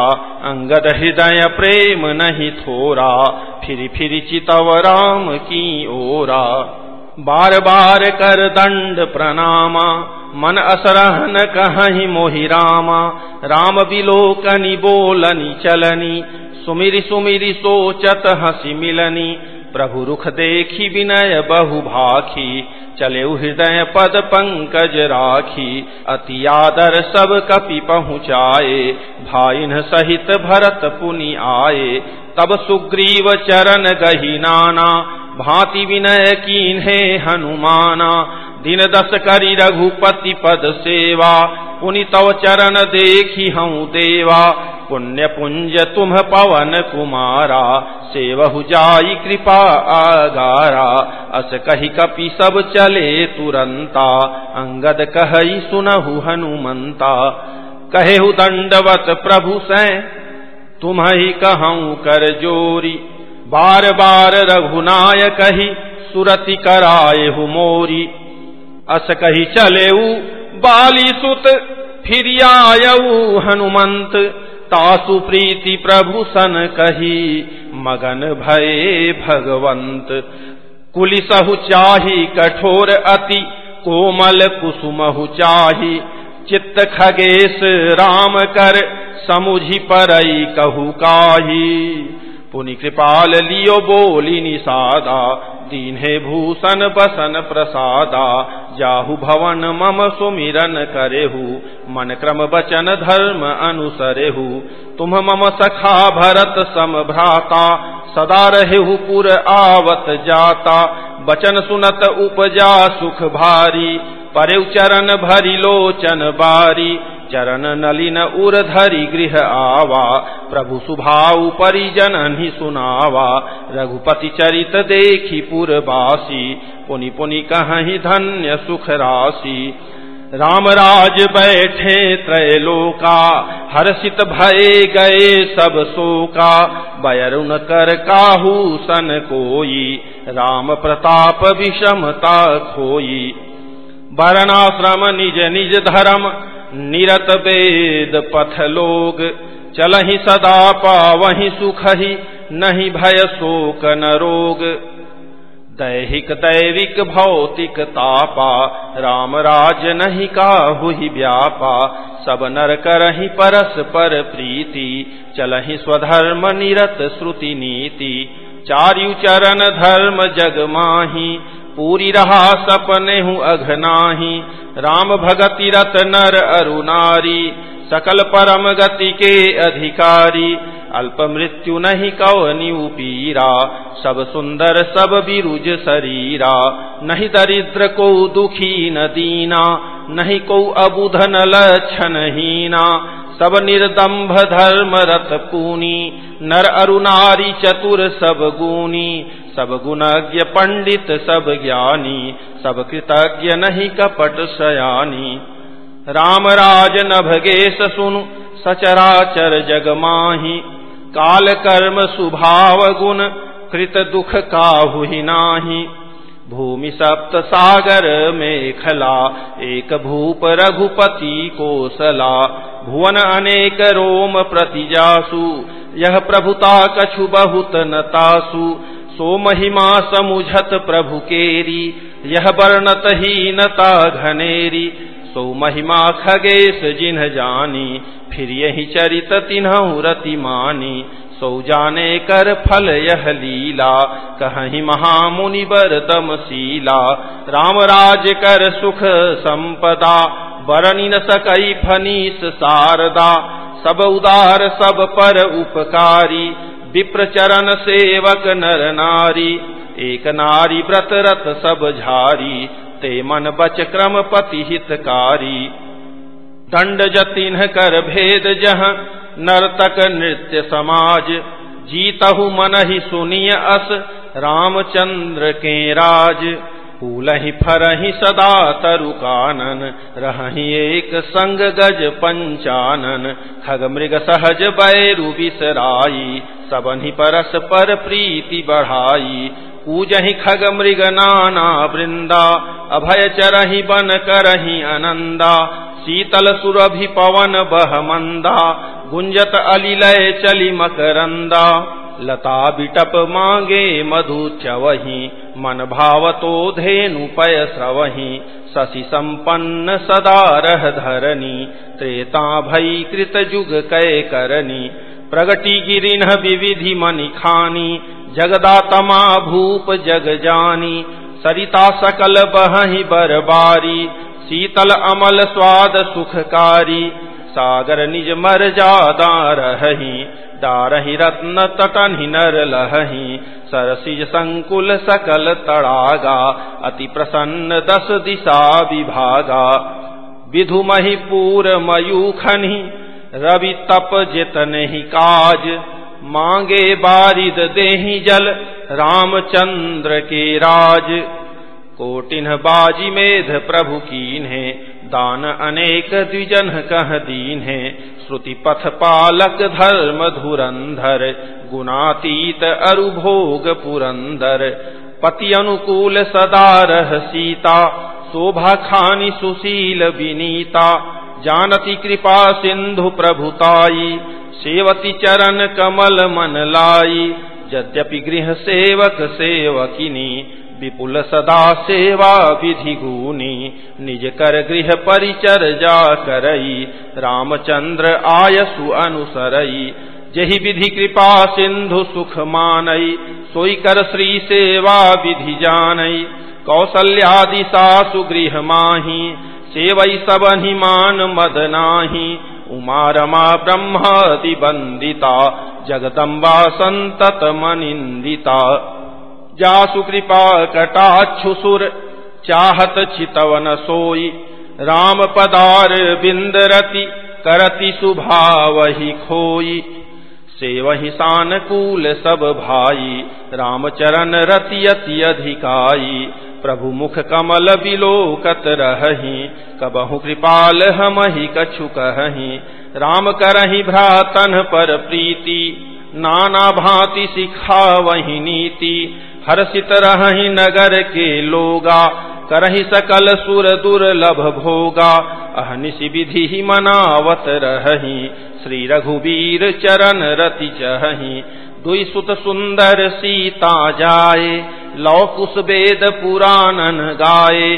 [SPEAKER 1] अंगद हृदय प्रेम नहीं थोरा फिर फिर चितव राम की ओरा बार बार कर दंड प्रणामा मन असरहन कहि मोहि रामा राम विलोकनी बोलनी चलनी सुमिरि सुमिरि सोचत हसी मिलनी प्रभु रुख देखी विनय बहु भाखी चले हृदय पद पंकज राखी अति आदर सब कपि पहुँचाए भाईन सहित भरत पुनि आए तब सुग्रीव चरण गही नाना भांति विनय कीन्हे हनुमाना दिन दस करी रघुपति पद सेवा पुनितव चरण देखी हऊ देवा पुण्य पुंज तुम पवन कुमारा सेवहु जाई कृपा आगारा अस कही कपि सब चले तुरंता अंगद कही सुनहु हनुमंता कहेहु दंडवत प्रभु सै ही कहऊ कर जोरी बार बार रघुनाय कही सुरति कराए हु मोरी अस कही चलेऊ बाली सुत फिर आयऊ हनुमंत तासु प्रीति प्रभु सन कही मगन भये भगवंत कुलिसहु चाही कठोर अति कोमल कुसुमहु चाही चित्त खगेश राम कर समुझी परई कहु काही पुनि कृपाल लियो बोली निषादा दीन्हे भूषण बसन प्रसादा जाहु भवन मम सुमिरन करेहु मन क्रम बचन धर्म अनुसरेहु तुम मम सखा भरत भ्राता सदा रहेहु पुर आवत जाता बचन सुनत उपजा सुख भारी परे चरण भरी लोचन बारी चरण नलिन उरधरी गृह आवा प्रभु सुभा परिजन ही सुनावा रघुपति चरित देखी पुरवासी पुनि पुनि कहीं धन्य सुख राशि रामराज बैठे त्रैलोका हर्षित भये गए सब शोका बयरुन कर काहू सन कोई राम प्रताप विषमता खोई वरणाश्रम निज निज धर्म निरत वेद पथ लोग ही सदा सुख ही नहीं भय शोक न रोग दैहिक दैविक भौतिक तापा राम राज नहीं हुई व्यापा सब नर कर ही परस पर प्रीति ही स्वधर्म निरत श्रुति नीति चारु चरण धर्म जग माही पूरी रहा सपने हूँ अघनाही राम भगति रत नर अरुनारी सकल परम गति के अधिकारी अल्प मृत्यु नहीं कवनी उपीरा सब सुंदर सब बिरुज शरीरा नहीं दरिद्र को दुखी न दीना नहीं को अबुधन लक्षण हीना सब निर्दम्भ धर्म रत पूनी नर अरुनारी चतुर सब गुणी सब गुणज्ञ पंडित सब ज्ञानी सब कृतज्ञ नहीं कपट सयानी राम राज नभगेश सुनु सचराचर जग माही काल कर्म सुभाव गुण कृत दुख काहुहि नाही भूमि सप्त सागर मेखला एक भूप रघुपति कोसला भुवन अनेक रोम प्रतिजासु यह प्रभुता कछु बहुत नतासु सो महिमा समुझत प्रभु केरी यह वर्णत हीनता घनेरी सो महिमा खगेश जिन्ह जानी फिर यही चरित तिन्हु रति मानी सो जाने कर फल यह लीला कहीं महामुनि बर शीला राम राज कर सुख संपदा बरनी न सकई फनीस सारदा सब उदार सब पर उपकारी विप्रचरण सेवक नर नारी एक नारी व्रत रत सब झारी ते मन बच क्रम पति हितकारी दंड जतिन कर भेद जह नर्तक नृत्य समाज जीतहु मन ही सुनिय अस रामचंद्र के राज फूलही फरहि सदा तरु कानन एक संग गज पंचानन खग मृग सहज बैरु बिसराई सबनि परस्पर प्रीति बढ़ाई पूजहि खग मृग नाना वृंदा अभय चरही बन करही अनंदा शीतल सुरभि पवन बह मंदा गुंजत अलिलय चलि मकरंदा लता बिटप मांगे मधु चवही मन भाव तो धेनु पय स्रवही शशि संपन्न सदा रह धरनी त्रेता भई कृत जुग कय करनी प्रगति गिरिन विविधि मनिखानी जगदातमा भूप जग जानी सरिता सकल बहि बरबारी शीतल अमल स्वाद सुखकारी सागर निज मर जादा रही दारही रत्न तटनि नर लही सरसिज संकुल सकल तड़ागा अति प्रसन्न दस दिशा विभागा विधुमहि पूर मयूखनि रवि तप जितन ही काज मांगे बारिद दे जल रामचंद्र के राज कोटिन बाजी मेध प्रभु कीन है दान अनेक द्विजन कह दीन है श्रुति पथ पालक धर्म धुरंधर गुणातीत अरुभोग पुरंदर पति अनुकूल सदा रह सीता शोभा खानी सुशील विनीता जानती कृपा सिंधु प्रभुताई सेवती चरण कमल मन लाई यद्यपि गृह सेवक सेवकिनी विपुल सदा सेवा विधि गुनी निज कर गृह परिचर जा करई रामचंद्र आयसु अनुसरई जही विधि कृपा सिंधु सुख मानई सोई कर श्री सेवा विधि जानई कौसल्यादि सासु गृह माही सेवई सब मान मद नाही उमा रमा ब्रह्माति बंदिता जगदम्बा संतत मनिंदिता जासु कृपा कटाक्षुसुर चाहत चितवन सोई राम पदार बिंदरति करति सुभावही खोई सेवहि सानकूल सब भाई रामचरण रतियति अधिकाई प्रभु मुख कमल बिलोकत रही कबहु कृपाल हम ही कछु कही राम करही भ्रातन पर प्रीति नाना भांति सिखा वही नीति हर्षित रही नगर के लोगा करही सकल सुर दुर्लभ भोगा अहनिशि विधि ही मनावत रही श्री रघुवीर चरण रति चही दुई सुत सुंदर सीता जाए लौकुश वेद पुराणन गाए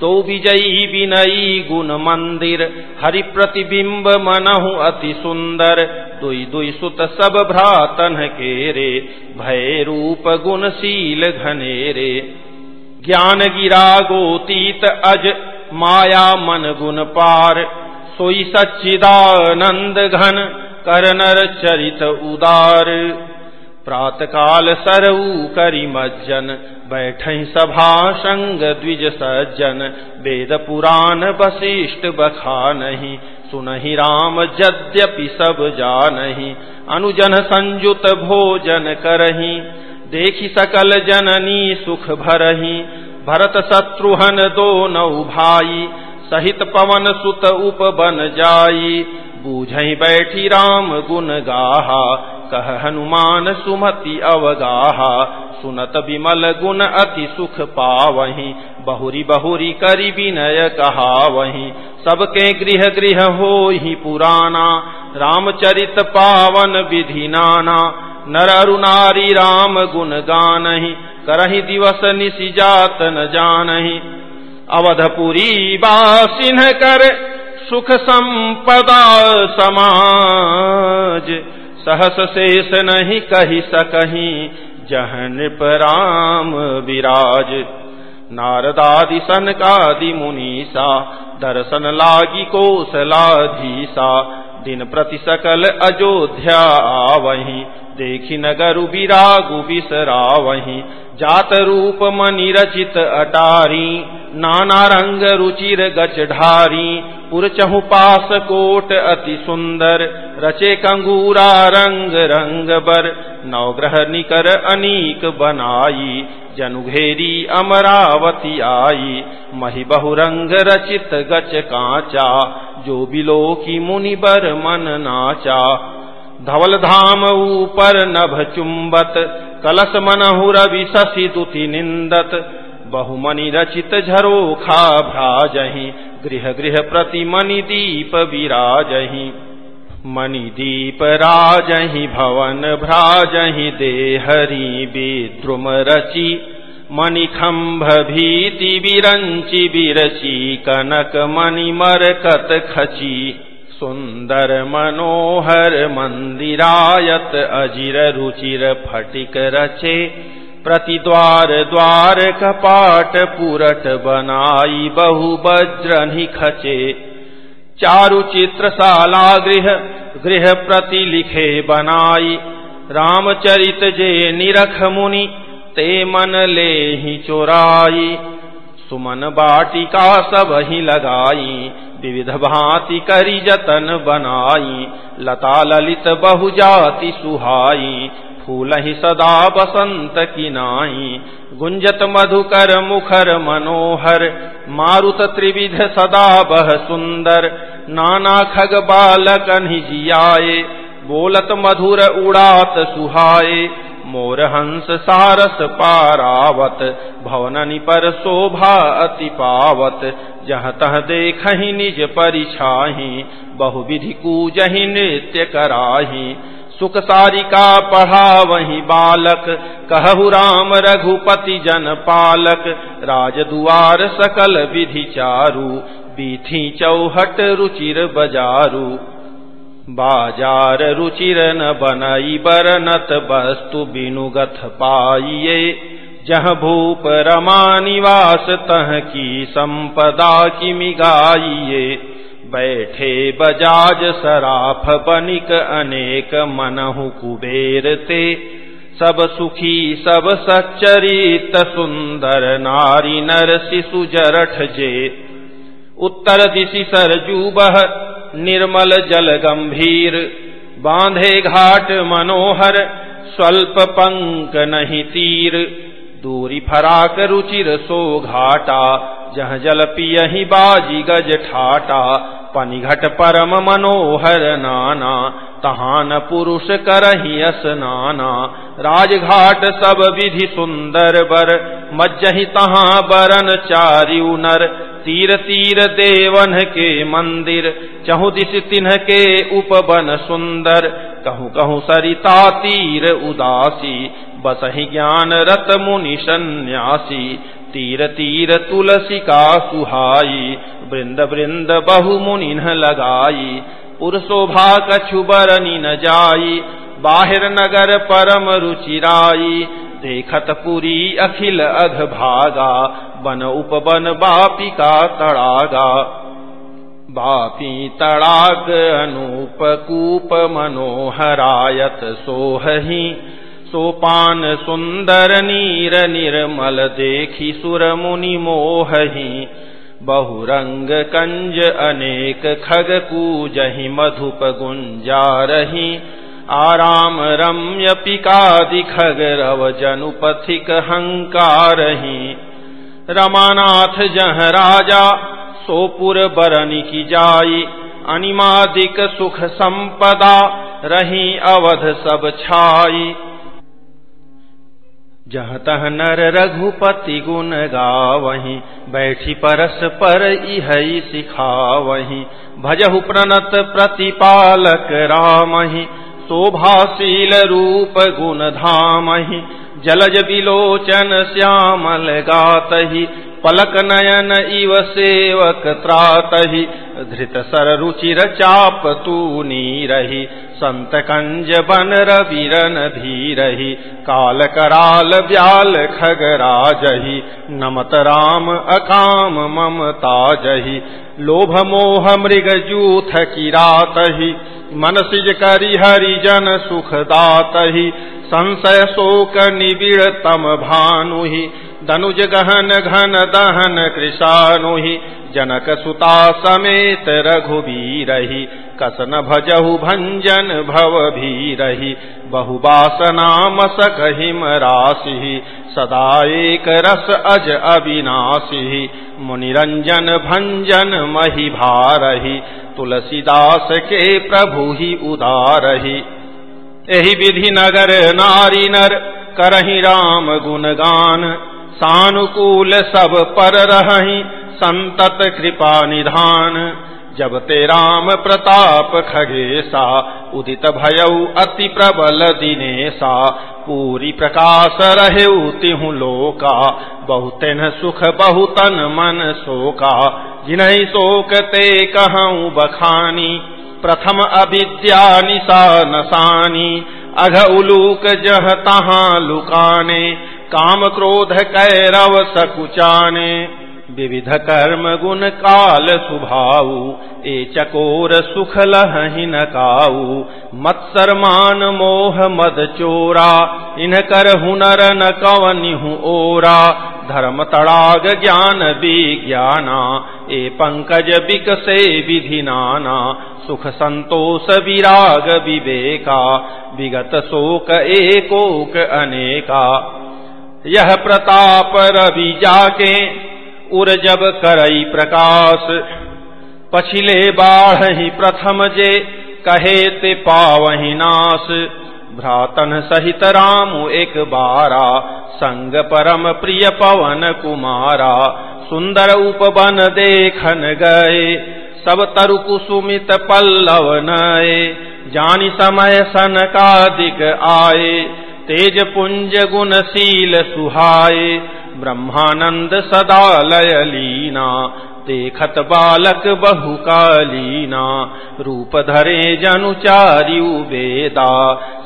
[SPEAKER 1] दो विजयी विनयी गुण मंदिर हरि प्रतिबिंब मनहु अति सुंदर दुई दुई सुत सब भ्रातन के रे भय रूप गुणशील घनेरे ज्ञान गिरा गोतीत अज माया मन गुण पार सोई सच्चिदानंद घन करनर चरित उदार प्रात काल सरऊ करी मज्जन बैठ सभा संग द्विज सज्जन वेद पुराण वशिष्ठ बखा नहीं सुनहि राम यद्यपि सब जानही अनुजन संयुत भोजन करही देखि सकल जननी सुख भरही भरत शत्रुहन दो नौ भाई सहित पवन सुत उप बन जाई बूझ बैठी राम गुन गाहा कह हनुमान सुमति अवगाहा सुनत विमल गुण अति सुख पावही बहुरी बहुरी करी विनय कहा वही सबके गृह गृह हो ही पुराना रामचरित पावन विधि नाना नर अरुणारी राम गुण गानही करही दिवस निशि जात न जानही अवधपुरी बासिन्ह कर सुख संपदा समाज सहस शेष नहीं कही सकही जहन पर राम विराज नारदादि सन का दि मुनीसा दर्शन लागी कोसलाधीसा दिन प्रति सकल अयोध्या आवही देखी नगर बिरागु बिसरा वही जात रूप मनि रचित अटारी नाना रंग रुचिर गच ढारी पुर चहु पास कोट अति सुंदर रचे कंगूरा रंग रंग बर नवग्रह निकर अनीक बनाई जनुघेरी अमरावती आई मही बहुरंग रचित गच काचा जो बिलो की मुनि बर मन नाचा धवल धाम ऊपर नभ चुंबत कलश मनहुरवि शशि दुति निंदत बहुमनि रचित झरोखा भ्राजही गृह गृह प्रति मणि दीप विराजहि मणि दीप राजहि भवन भ्राजहि देहरी विद्रुम रचि मणिखम्भ भीति विरंचि विरचि कनक मणिमरकत खची सुंदर मनोहर मंदिरायत अजिर रुचिर फटिक रचे प्रतिद्वार द्वार कपाट पुरट बनाई बहु वज्रनि खचे चारु चित्रशाला गृह गृह प्रति लिखे बनाई रामचरित जे निरख मुनि ते मन ले ही चोराई सुमन बाटिका सब ही लगाई विविध भांति करी जतन बनाई लता ललित बहु जाति सुहाई फूल ही सदा बसंत किनाई गुंजत मधुकर मुखर मनोहर मारुत त्रिविध सदा बह सुंदर नाना खग बालक जियाए बोलत मधुर उड़ात सुहाए मोरहंस सारस पारावत भवन पर शोभा अति पावत जह तह देख निज परिछाही बहु विधि कूजहि नृत्य कराही सुख सारिका पढ़ा वही बालक कहु राम रघुपति जन पालक राज दुआर सकल विधि चारु बीथी चौहट रुचिर बजारू बाजार रुचिर न बनई बरनत वस्तु बिनुगत पाइये जह भूप रमा निवास तह की संपदा की मिगाइये बैठे बजाज सराफ बनिक अनेक मनहु कुबेर ते सब सुखी सब सच्चरित सुंदर नारी नर शिशु जरठ जे उत्तर दिशि सरजू बह निर्मल जल गंभीर बांधे घाट मनोहर स्वल्प पंक नहीं तीर दूरी फराक रुचिर सो घाटा जह जल पियही बाजी गज ठाटा पनिघट परम मनोहर नाना तहान पुरुष करही नाना राजघाट सब विधि सुंदर बर मज्जही तहाँ बरन चारिउ नर तीर तीर देवन के मंदिर चहु दिश तिन्ह के उपवन सुंदर कहू कहू सरिता तीर उदासी बस ही ज्ञान रत मुनि सन्यासी तीर तीर तुलसी का सुहाई वृंद वृंद बहु मुनि लगाई पुरुषोभा कछु बरनी न जाई बाहिर नगर परम रुचिराई देखत पुरी अखिल अध भागा बन उपबन बापी का तड़ागा बापी तड़ाग अनूप कूप मनोहरायत सोहही सोपान सुंदर नीर निर्मल देखी सुर मुनि मोहही बहुरंग कंज अनेक खग कूजही मधुप गुंजारही रही आराम रम्य पिका पिकादिखगरव जनुपथिक हंकार रमानाथ जह राजा सोपुर बरनी की जाई अनिमादिक सुख संपदा रही अवध सब छाई जहाँ तह नर रघुपति गुण गावहीं बैठी परस पर इह सिखावहीं भजहु प्रणत प्रतिपालक रामहि शोभाशील रूप गुण धाम जलज विलोचन श्यामल गात ही पलक नयन इव सेवक त्रातहि धृत सर रुचिर चाप तूनी रही संत कंज बन रविरन धीरही काल कराल व्याल खगराजही नमत राम अकाम ममताजही लोभ मोह मृग जूथ किरातहि मनसिज करि हरिजन सुखदातहि संशय शोक निबिड़ तम भानुहि धनुज गहन घन दहन कृषानु जनक सुता समेत ही कसन भजहु भंजन भव भीरही बहुबासना मसक हिम राशि सदा एक रस अज अविनाशि मुनिरंजन भंजन महि भारही तुलसीदास के प्रभु ही उदारही यही विधि नगर नारी नर करही राम गुणगान सानुकूल सब पर रही संतत कृपा निधान जब ते राम प्रताप खगेसा उदित भयऊ अति प्रबल दिनेसा पूरी प्रकाश रहे तिहु लोका बहुतन सुख बहुतन मन शोका जिन्हें शोकते कहूँ बखानी प्रथम अविद्या निशा नसानी अघ उलूक जह तहाँ लुकाने काम क्रोध कैरव सकुचाने विविध कर्म गुण काल सुभाऊ ए चकोर सुख लहि काऊ मत्सर मान मोह मद चोरा इन कर हुनर न कवनिहु ओरा धर्म तड़ाग ज्ञान विज्ञाना ए पंकज बिकसे विधि नाना सुख संतोष विराग विवेका विगत शोक एकोक अनेका यह प्रताप रवि जाके उर जब करई प्रकाश पछिले बाढ़ ही प्रथम जे कहे ते पावही नाश भ्रातन सहित राम एक बारा संग परम प्रिय पवन कुमारा सुंदर उपवन देखन गए सब तरु कुसुमित पल्लव नए जानी समय सन का सनकादिक आए तेज पुंज गुणशील सुहाय ब्रह्मानंद सदा लय लीना देखत बालक कालीना रूप धरे जनुचार्यु वेदा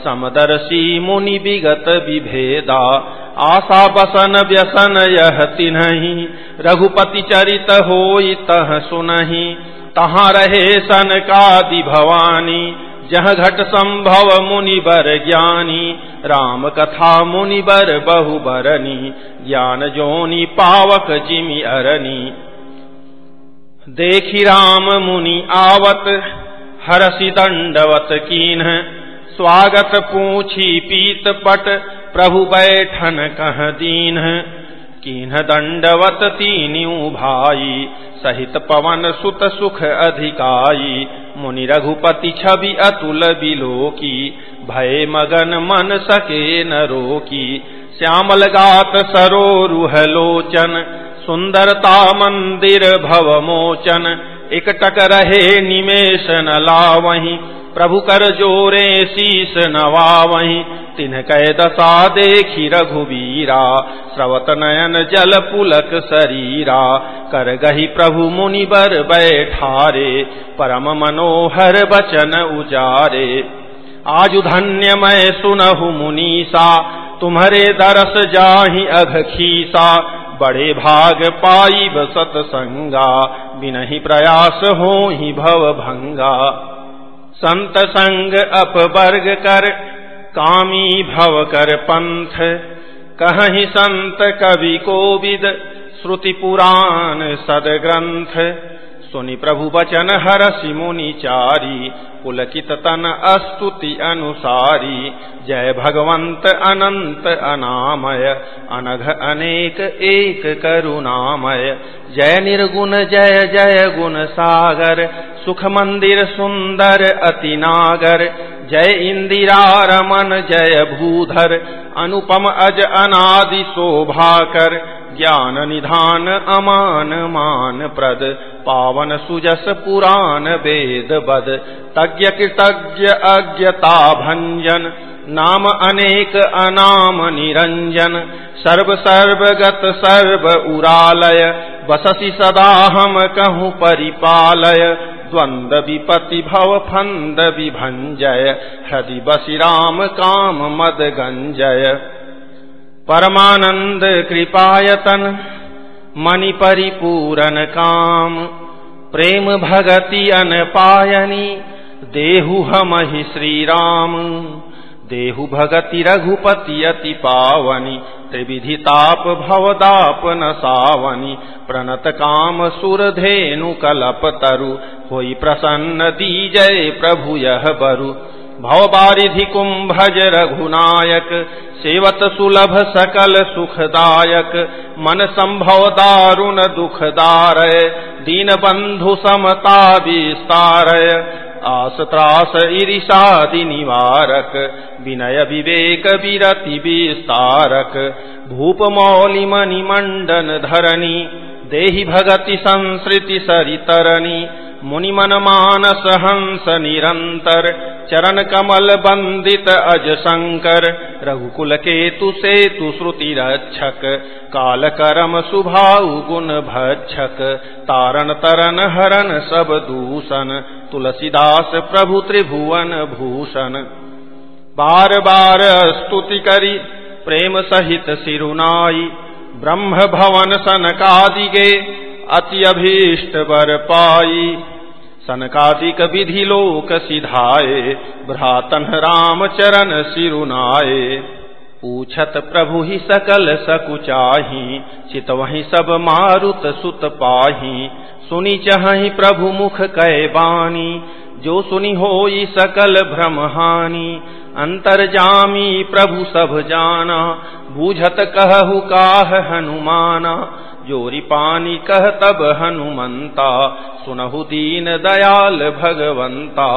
[SPEAKER 1] समदर्शी मुनि विगत विभेदा आशा बसन व्यसन यह तिन्ही रघुपति चरित होई तह सुनही तहाँ रहे सन का दि भवानी जह घट संभव मुनि बर ज्ञानी राम कथा बर बहु बरनी ज्ञान जोनी पावक जिमि अरनी देखी राम मुनि आवत हरसि दंडवत कीन स्वागत पूछी पीत पट प्रभु बैठन कह दीन कीन दंडवत तीनू भाई सहित पवन सुत सुख अधिकाई मुनि रघुपति छवि अतुल बिलोकी भय मगन मन सके न रोकी श्यामल गात सरोरुह लोचन सुंदरता मंदिर भव मोचन इकटक रहे निमेश न लावही प्रभु कर जोरे शीस नवा वही तिन्ह कै दशा देखी रघुवीरा स्रवत नयन जल पुलक शरीरा कर गही प्रभु मुनि बर बैठारे परम मनोहर बचन उजारे आज धन्य मैं सुनहु मुनीसा तुम्हारे दरस जाही अघ खीसा बड़े भाग पाई बसत संगा ही प्रयास हो ही भव भंगा संत संग अपवर्ग कर कामी भव कर पंथ कहीं संत कवि कोविद श्रुति पुराण सदग्रंथ सुनि प्रभु बचन हर सिमुनि चारी पुलकित तन अस्तुति अनुसारी जय भगवंत अनंत अनामय अनघ अनेक एक करुणामय जय निर्गुण जय जय गुण सागर सुख मंदिर सुंदर अति नागर जय इंदिरा रमन जय भूधर अनुपम अज अनादि शोभाकर ज्ञान निधान अमान मान प्रद पावन सुजस पुराण वेद बद तज्ञ कृतज्ञ अज्ञता भंजन नाम अनेक अनाम निरंजन सर्व सर्वगत सर्व उरालय बससि सदा हम कहूँ परिपालय द्वंद विपति भव फंद विभंजय हृदि बसी राम काम मद गंजय परमानंद कृपायतन मणि परिपूरन काम प्रेम भगति अन पायनी देहु हम ही श्री राम देहु भगति रघुपति अति पावनी त्रिविधि ताप भवदाप न सावनी प्रणत काम सुर धेनु कलप तरु होई प्रसन्न दी जय प्रभु यह बरु भवबारिधिकुं कुंभज रघुनायक सेवत सुलभ सकल सुखदायक मन संभव दारुण दुखदारय दीन बंधु समता विस्तारय आस त्रास ईरिषादि निवारक विनय विवेक विरति विस्तारक भूप मौलि मणिमंडन धरणी देहि भगति संस्कृति सरितरणी मुनि मन मानस हंस निरंतर चरण कमल बंदित अज शंकर रघुकुल केतु सेतु श्रुति रक्षक काल करम सुभाऊ गुण भक्षक तारण तरन हरन सब दूषण तुलसीदास प्रभु त्रिभुवन भूषण बार बार स्तुति करी प्रेम सहित सिरुनाई ब्रह्म भवन सन सनकादिगे अति अभीष्ट बर पाई सनकादिक विधि लोक सिधाए भ्रातन राम चरण सिरुनाए पूछत प्रभु ही सकल सकुचाही चित वही सब मारुत सुत पाही सुनी चहि प्रभु मुख कै बानी जो सुनी होई सकल भ्रम हानि अंतर जामी प्रभु सब जाना बूझत कहु काह हनुमाना जोरी पानी कह तब हनुमंता सुनहु दीन दयाल भगवंता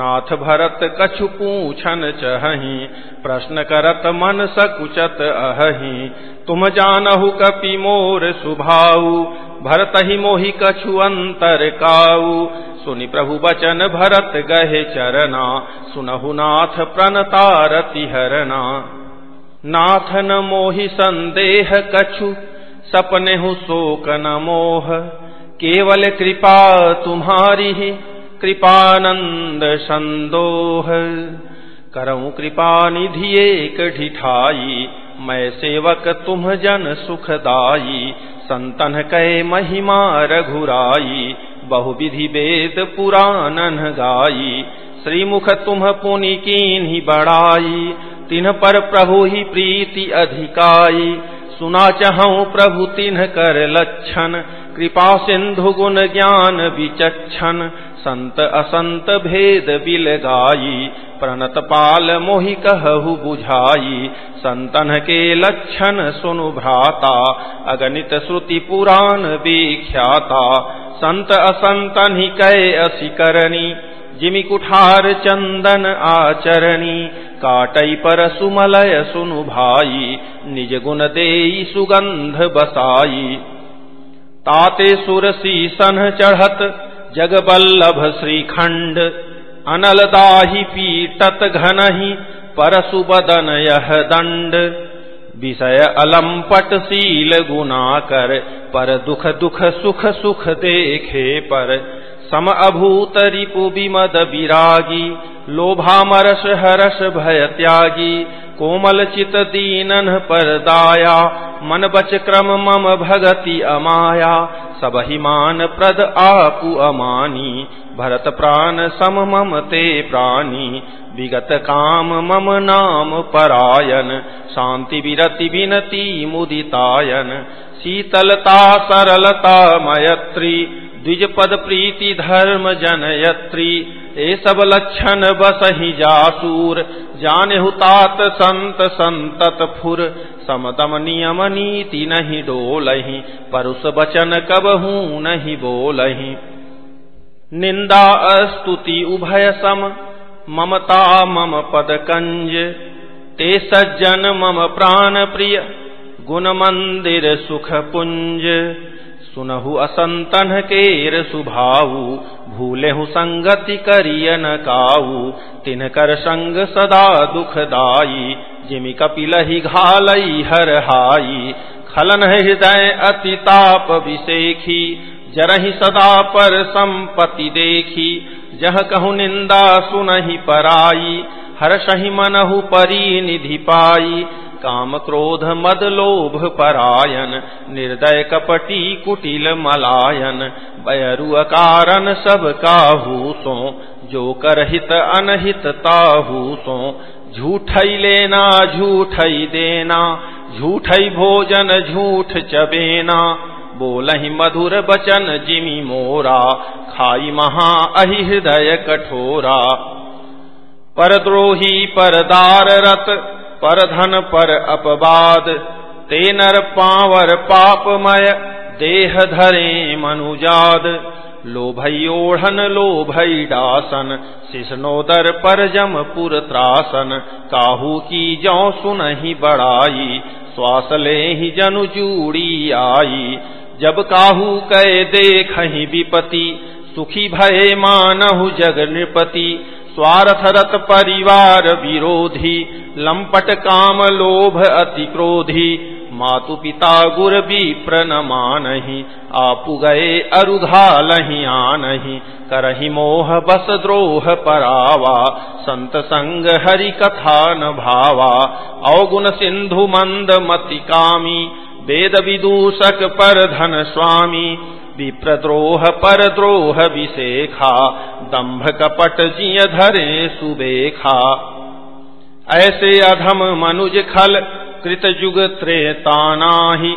[SPEAKER 1] नाथ भरत कछु पूछन चहही प्रश्न करत मन सकुचत अहही तुम जानहु कपि मोर सुभाऊ भरत ही मोहि कछु अंतर काऊ सुनि प्रभु बचन भरत गहे चरना सुनहु नाथ प्रणतारति हरना नाथ न मोहि संदेह कछु सपने हूँ शोक न मोह केवल कृपा तुम्हारी ही कृपानंद संदोह करऊँ कृपा निधि एक ढिठाई मैं सेवक तुम जन सुखदाई संतन कै महिमा रघुराई विधि वेद पुराणन गाई श्रीमुख तुम पुनि की बड़ाई तिन पर प्रभु ही प्रीति अधिकाई सुना चह प्रभु तिन्ह कर लक्षण कृपा सिंधु गुण ज्ञान विचक्षण संत असंत भेद बिलगाई प्रणत पाल मोहि कहु बुझाई संतन के लक्षण सुनु भ्राता अगणित श्रुति पुराण विख्याता संत असंतन ही कह करणी जिमि कुठार चंदन आचरणी काटई पर सुमलय सुनु भाई निज गुण देई सुगंध बसाई ताते सुर सन चढ़त जग बल्लभ श्रीखंड अनल दाही पीटत घनही परसु बदन यह दंड विषय अलम्पट सील गुना कर पर दुख दुख सुख सुख देखे पर सम अभूत रिपु विमद विरागी लोभामरस हरस भय त्यागी कोमल चित दीनन परदाया मन बच क्रम मम भगति अमाया सब ही प्रद आपु अमानी भरत प्राण सम मम ते प्राणी विगत काम मम नाम परायन शांति विरति विनती मुदितायन शीतलता सरलता मयत्री द्विज प्रीति धर्म जनयत्री ये सब लक्षण बस ही जासूर जान हुतात संत संतत फुर समतम नियम नीति नहीं डोलही परुष बचन कबहू नहीं बोलही निंदा स्तुति उभय सम ममता मम पद कंज ते सज्जन मम प्राण प्रिय गुण मंदिर सुख पुंज सुनहु असंतन केर सुभाऊ हु संगति करियन काऊ तिन कर संग सदा दुखदाई जिमि ही घालई हर हाई खलन हृदय अति ताप विशेखी ही सदा पर संपति देखी जह कहु निंदा सुनहि पराई हर्षहि मनहु परी निधि पाई काम क्रोध मद लोभ परायन निर्दय कपटी कुटिल मलायन बैरु कारण सब काहू सो जो करहित अनहित ताहू सो झूठई लेना झूठई देना झूठई भोजन झूठ चबेना बोलही मधुर बचन जिमी मोरा खाई महा अहि हृदय कठोरा परद्रोही परदार रत पर धन पर अपवाद ते नर पावर पापमय देह धरे मनुजाद लोभयोढ़न लोभई डासन शिशनोदर पर जम पुर त्रासन काहू की जौ ही बड़ाई श्वास ले ही जनु जूड़ी आई जब काहू कह ही विपति सुखी भय मानहु जग नृपति स्वार्थरत परिवार विरोधी लंपट काम लोभ अति क्रोधी मातु पिता गुर भी प्रणमान आपु गए अरुधाल ही आनही करही मोह बस द्रोह परावा संत संग हरि कथा न भावा अवगुण सिंधु मंद मति कामी वेद विदूषक पर धन स्वामी विप्रद्रोह परद्रोह विशेखा दंभ कपट जिय धरे सुबेखा ऐसे अधम मनुज खल कृत युग नाही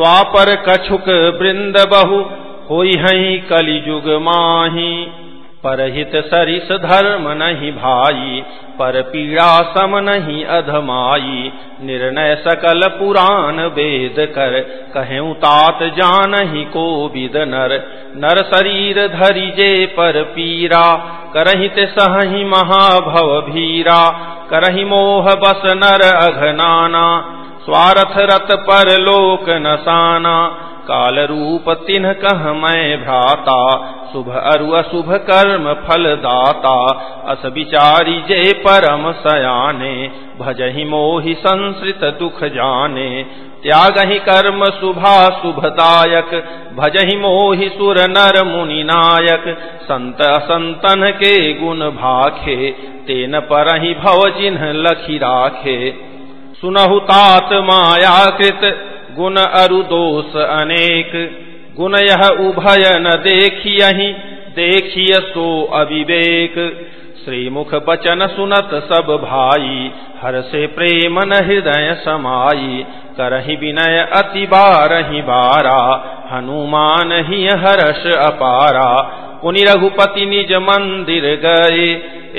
[SPEAKER 1] द्वापर कछुक वृंद बहु कलि युग माही परहित सरिस धर्म नहीं भाई पर पीड़ा सम नहीं अधमाई निर्णय सकल पुराण वेद कर कहें तात जान ही को विद नर नर शरीर धरिजे पर पीरा करहित सहि महाभव भीरा करहि मोह बस नर अघनाना स्वारथ रत पर लोक नसाना काल रूप तिन्ह कह मैं भ्राता शुभ अरु अशुभ कर्म फल दाता अस विचारी जय परम सयाने भजहि मोहि संस्रित दुख जाने ही कर्म शुभा शुभदायक भजहि मोहि सुर नर मुनि नायक संत असंतन के गुण भाखे तेन ही भव चिन्ह लखी राखे सुनहुतात कृत गुण अरु दोष अनेक गुण यह उभय न देखियही देखिय सो अविवेक श्रीमुख बचन सुनत सब भाई हर से प्रेम न हृदय समाई करही विनय अति बारही बारा हनुमान ही हर्ष अपारा पुनि रघुपति निज मंदिर गए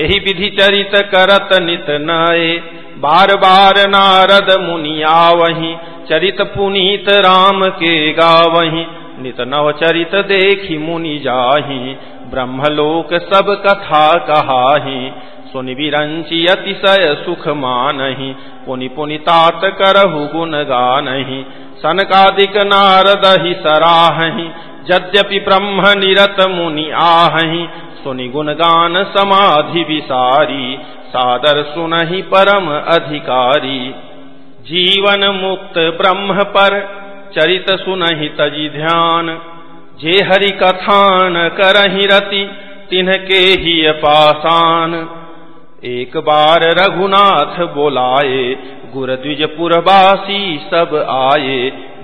[SPEAKER 1] यही विधि चरित करत नित नए बार बार नारद मुनिया वही चरित पुनीत राम के गावही नित नव चरित देखी मुनि जाही ब्रह्मलोक सब कथा कहाही सुनि विरंची अतिशय सुख मानही पुनि पुनितात करहु गुण गानही सनकादिक नारद ही सराहही यद्यपि ब्रह्म निरत मुनि आहि सुनि गुणगान समाधि विसारी सादर सुनहि परम अधिकारी जीवन मुक्त ब्रह्म पर चरित सुनहि तजी ध्यान जे हरि कथान करही रति तिन्हके ही पासान एक बार रघुनाथ बोलाए गुर द्विजपुरवासी सब आए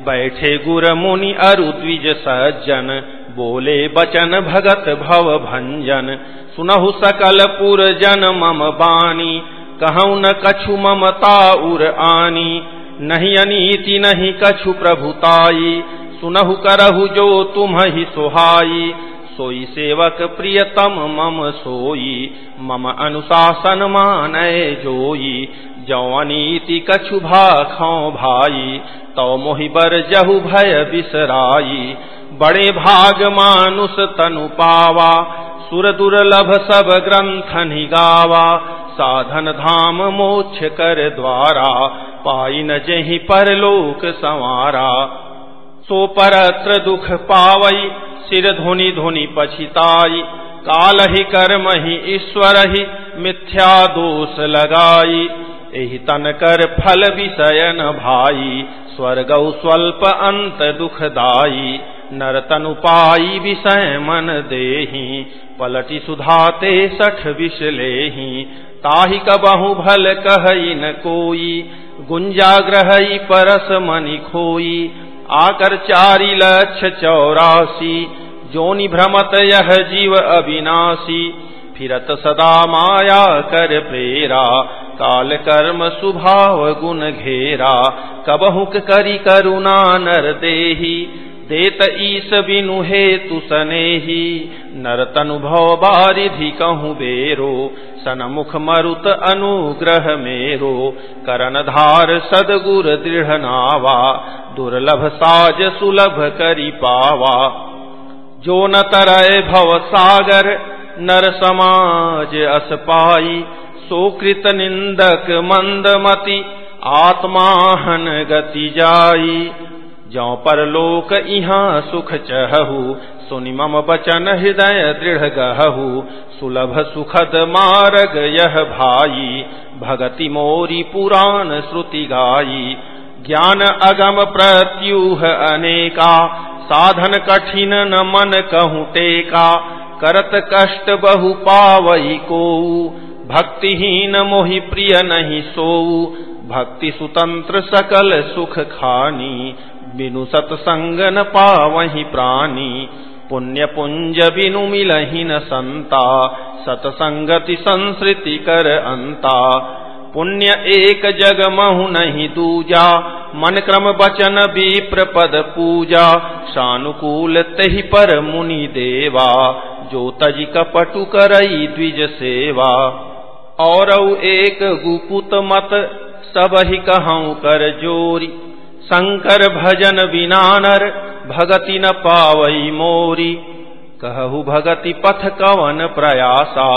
[SPEAKER 1] बैठे गुर मुनि अरु द्विज सज्जन बोले बचन भगत भव भंजन सुनहु सकल पुर जन मम बानी कहु न कछु ममता उर आनी नहीं अनीति नहीं कछु प्रभुताई सुनहु करहु जो तुम ही सोहाई सोई सेवक प्रियतम मम सोई मम अनुशासन मानय जोई जौनीति कछु भाखौ भाई तो बर जहु भय बिसराई बड़े भाग मानुष तनु पावा सुर दुर्लभ सब ग्रंथ निगावा साधन धाम मोक्ष कर द्वारा पाई न जही परलोक संवारा सो परत्र दुख पावई सिर धुनि धुनि पछिताई काल ही कर्म ही ईश्वर ही मिथ्या दोष लगाई यही तन कर फल विषयन भाई स्वर्ग स्वल्प अंत दुखदाई नरतन उपायी विषय मन देही पलटी सुधाते सठ विषलेही ताहि कबहु भल कहई न कोई ग्रह परस मनि खोई आकर चारि लक्ष चौरासी जोनि भ्रमत यह जीव अविनाशी फिरत सदा माया कर प्रेरा काल कर्म सुभाव गुण घेरा कबहुक करी करुणा नर देही देत ईस बिनु हेतु सनेही नर तनुभव बारिधि कहूँ बेरो सन मुख मरुत अनुग्रह मेरो करण धार सदगुर दृढ़ नावा दुर्लभ साज सुलभ करी पावा जो न तरय भव सागर नर समाज असपाई सोकृत निंदक मंदमति आत्माहन गति जाई जौ पर लोक इहा सुख चहु सुनि मम बचन हृदय दृढ़ गहु सुलभ सुखद मार्ग यह भाई भगति मोरी पुराण श्रुति गायी ज्ञान अगम प्रत्यूह अनेका साधन कठिन न मन कहू टेका करत कष्ट बहु पावई को भक्तिहीन मोहि प्रिय नहीं सो भक्ति सुतंत्र सकल सुख खानी बिनु सतसंगन न प्राणी पुण्य पुंज बिनु मिलही न संता सतसंगति संस्कृति कर अंता पुण्य एक जग महु नहीं दूजा मन क्रम बचन भी प्रपद पूजा सानुकूल तहि पर मुनि देवा जो तज कपटु करई द्विज सेवा और एक गुपुत मत सब ही कहूं कर जोरी शंकर भजन विनानर नर भगति न पावई मोरी कहु भगति पथ कवन प्रयासा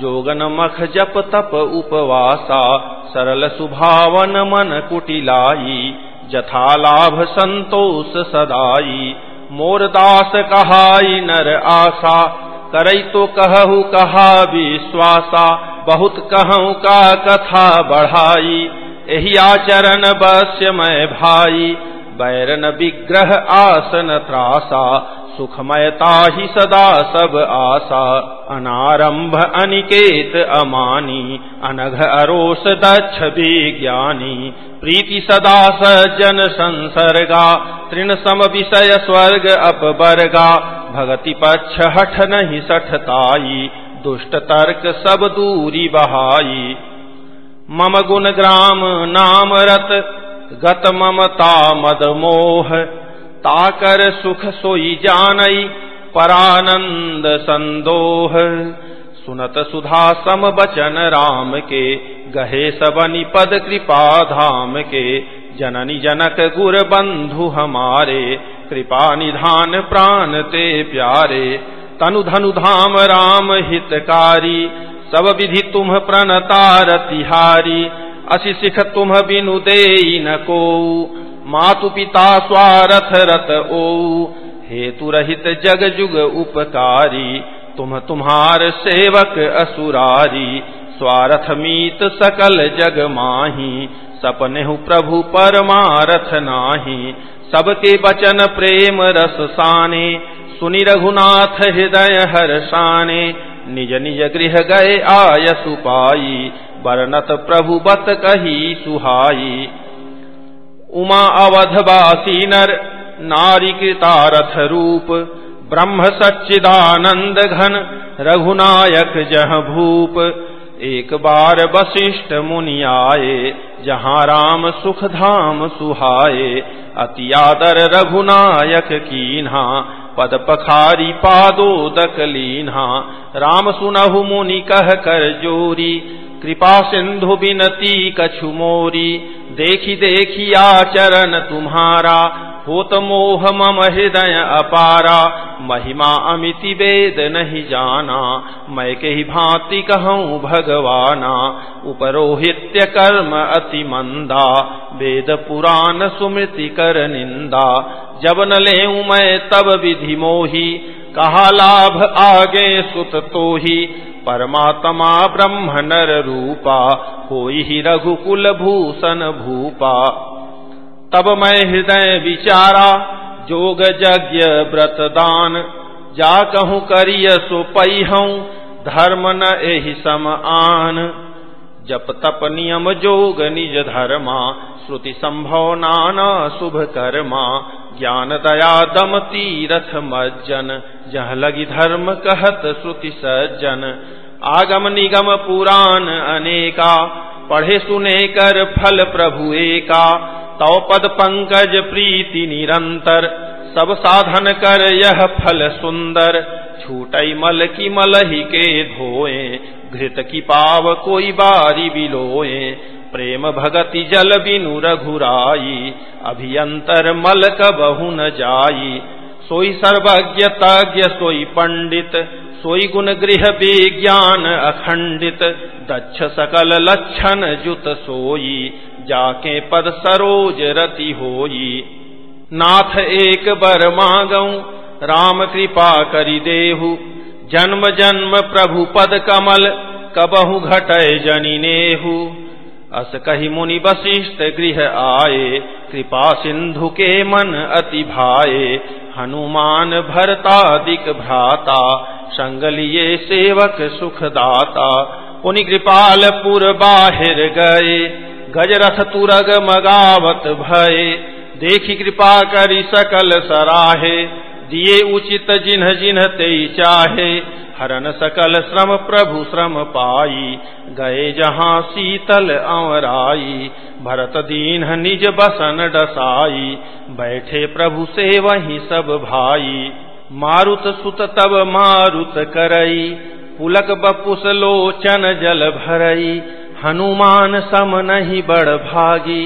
[SPEAKER 1] जोगन मख जप तप उपवासा सरल सुभावन मन कुटिलाई जथा लाभ संतोष सदाई मोर दास कहाई नर आशा करई तो कहु कहा विश्वासा बहुत कहूँ का कथा बढ़ाई यही आचरण बस्य मय भाई बैरन विग्रह आसन त्रासा सुखमयता ही सदा सब आशा अनारंभ अनिकेत अमानी अनघ अरोस दक्ष विज्ञानी प्रीति सदा सज्जन संसर्गा तृण सम विषय स्वर्ग अपवर्गा भगति पक्ष हठ नहीं सठताई दुष्ट तर्क सब दूरी बहाई मम गुण ग्राम नाम रत गत ममता मद मोह ताकर सुख सोई जानई परानंद संदोह सुनत सुधा सम बचन राम के गहे सबनी पद कृपा धाम के जननी जनक गुर बंधु हमारे कृपा निधान प्राण ते प्यारे तनु धनु धाम राम हितकारी सब विधि तुम प्रण तिहारी असी सिख तुम बिनु दे न को मातु पिता स्वारथ रत ओ हेतु रहित जग जुग उपकारी तुम तुम्हार सेवक असुरारी स्वारथ मीत सकल जग माही सपने प्रभु परमारथ नाही सबके बचन प्रेम रस साने सुनि रघुनाथ हृदय हर साने निज निज गृह गए आय सुपाई बरनत प्रभु बत कही सुहाई उमा अवध बासी नर नारी कृतारथ रूप ब्रह्म सच्चिदानंद घन रघुनायक जह भूप एक बार वशिष्ठ मुनि आए जहाँ राम सुख धाम सुहाए अति आदर रघुनायक कीन्हा पद पखारी पादो दकलीना राम सुनहु मुनि कह कर जोरी कृपा सिंधु बिनती कछु मोरी देखी देखी आचरण तुम्हारा होत मोह मम हृदय अपारा महिमा अमिति वेद नहीं जाना मैं के ही भांति कहूँ भगवाना उपरोहित्य कर्म अति मंदा वेद पुराण सुमृति कर निंदा जब न ले मैं तब विधि मोही कहा लाभ आगे सुत तो ही परमात्मा ब्रह्म नर रूपा हो ही रघुकुल भूषण भूपा तब मैं हृदय विचारा जोग यज्ञ व्रत दान जा कहूँ करिय सो पई हूँ धर्म न एहि सम आन जप तप नियम जोग निज धर्मा श्रुति संभव नाना शुभ कर्मा ज्ञान दया दम तीरथ मज्जन जह लगी धर्म कहत श्रुति सज्जन आगम निगम पुराण अनेका पढ़े सुने कर फल प्रभु एका तौ पद पंकज प्रीति निरंतर सब साधन कर यह फल सुंदर छूटई मल की मल ही के धोए घृत की पाव कोई बारी बिलोए प्रेम भगति जल बिनु रघुराई अभियंतर मल कबहु न जाई सोई सर्वज्ञ तज्ञ सोई पंडित सोई गुण गृह विज्ञान अखंडित दक्ष सकल लक्षण जुत सोई जाके पद सरोज रति होई नाथ एक बर मांगऊ राम कृपा करि देहु जन्म जन्म प्रभु पद कमल कबहु घटय जनिनेहु अस कही मुनि वशिष्ठ गृह आए कृपा सिंधु के मन अति भाए हनुमान भरता दिक भ्राता संगलिये सेवक सुखदाता पुनि कृपाल पुर बाहिर गए गजरथ तुरग मगावत भय देखी कृपा करी सकल सराहे दिए उचित जिन्ह जिन्ह ते चाहे हरन सकल श्रम प्रभु श्रम पाई गए जहाँ शीतल अवराई भरत दीन निज बसन डसाई बैठे प्रभु से वही सब भाई मारुत सुत तब मारुत करई पुलक बपुस लोचन जल भरई हनुमान सम नहीं बड़ भागी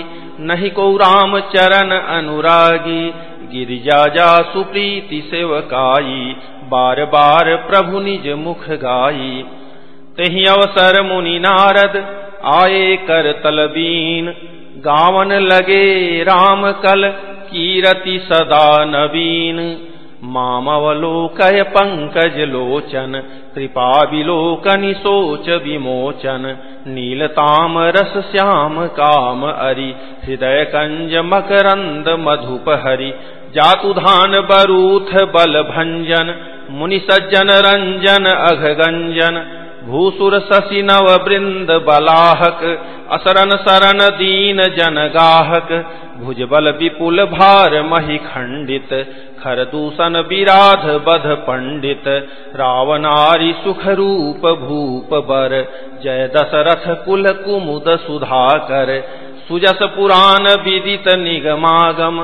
[SPEAKER 1] नहीं को राम चरण अनुरागी गिरिजा जा सुप्रीति सेवकाई बार बार प्रभु निज मुख गाई तही अवसर मुनि नारद आए कर तलबीन गावन लगे राम कल कीरति सदा नवीन मामवलोकय पंकज लोचन कृपा कृपाविलोक निशोच विमोचन नीलताम रस श्याम काम अरि हृदय कंज मकरंद मधुपहरि हरि जातुधान बरूथ बल भंजन मुनि सज्जन रंजन अघ गंजन भूसुर शशि नव बृंद बलाहक असरन सरन दीन जन गाहक भुजबल विपुल भार मही खंडित खरदूषण विराध बध पंडित रावणारी सुख रूप भूप बर जय दशरथ कुल कुमुद सुधाकर सुजस पुराण विदित निगमागम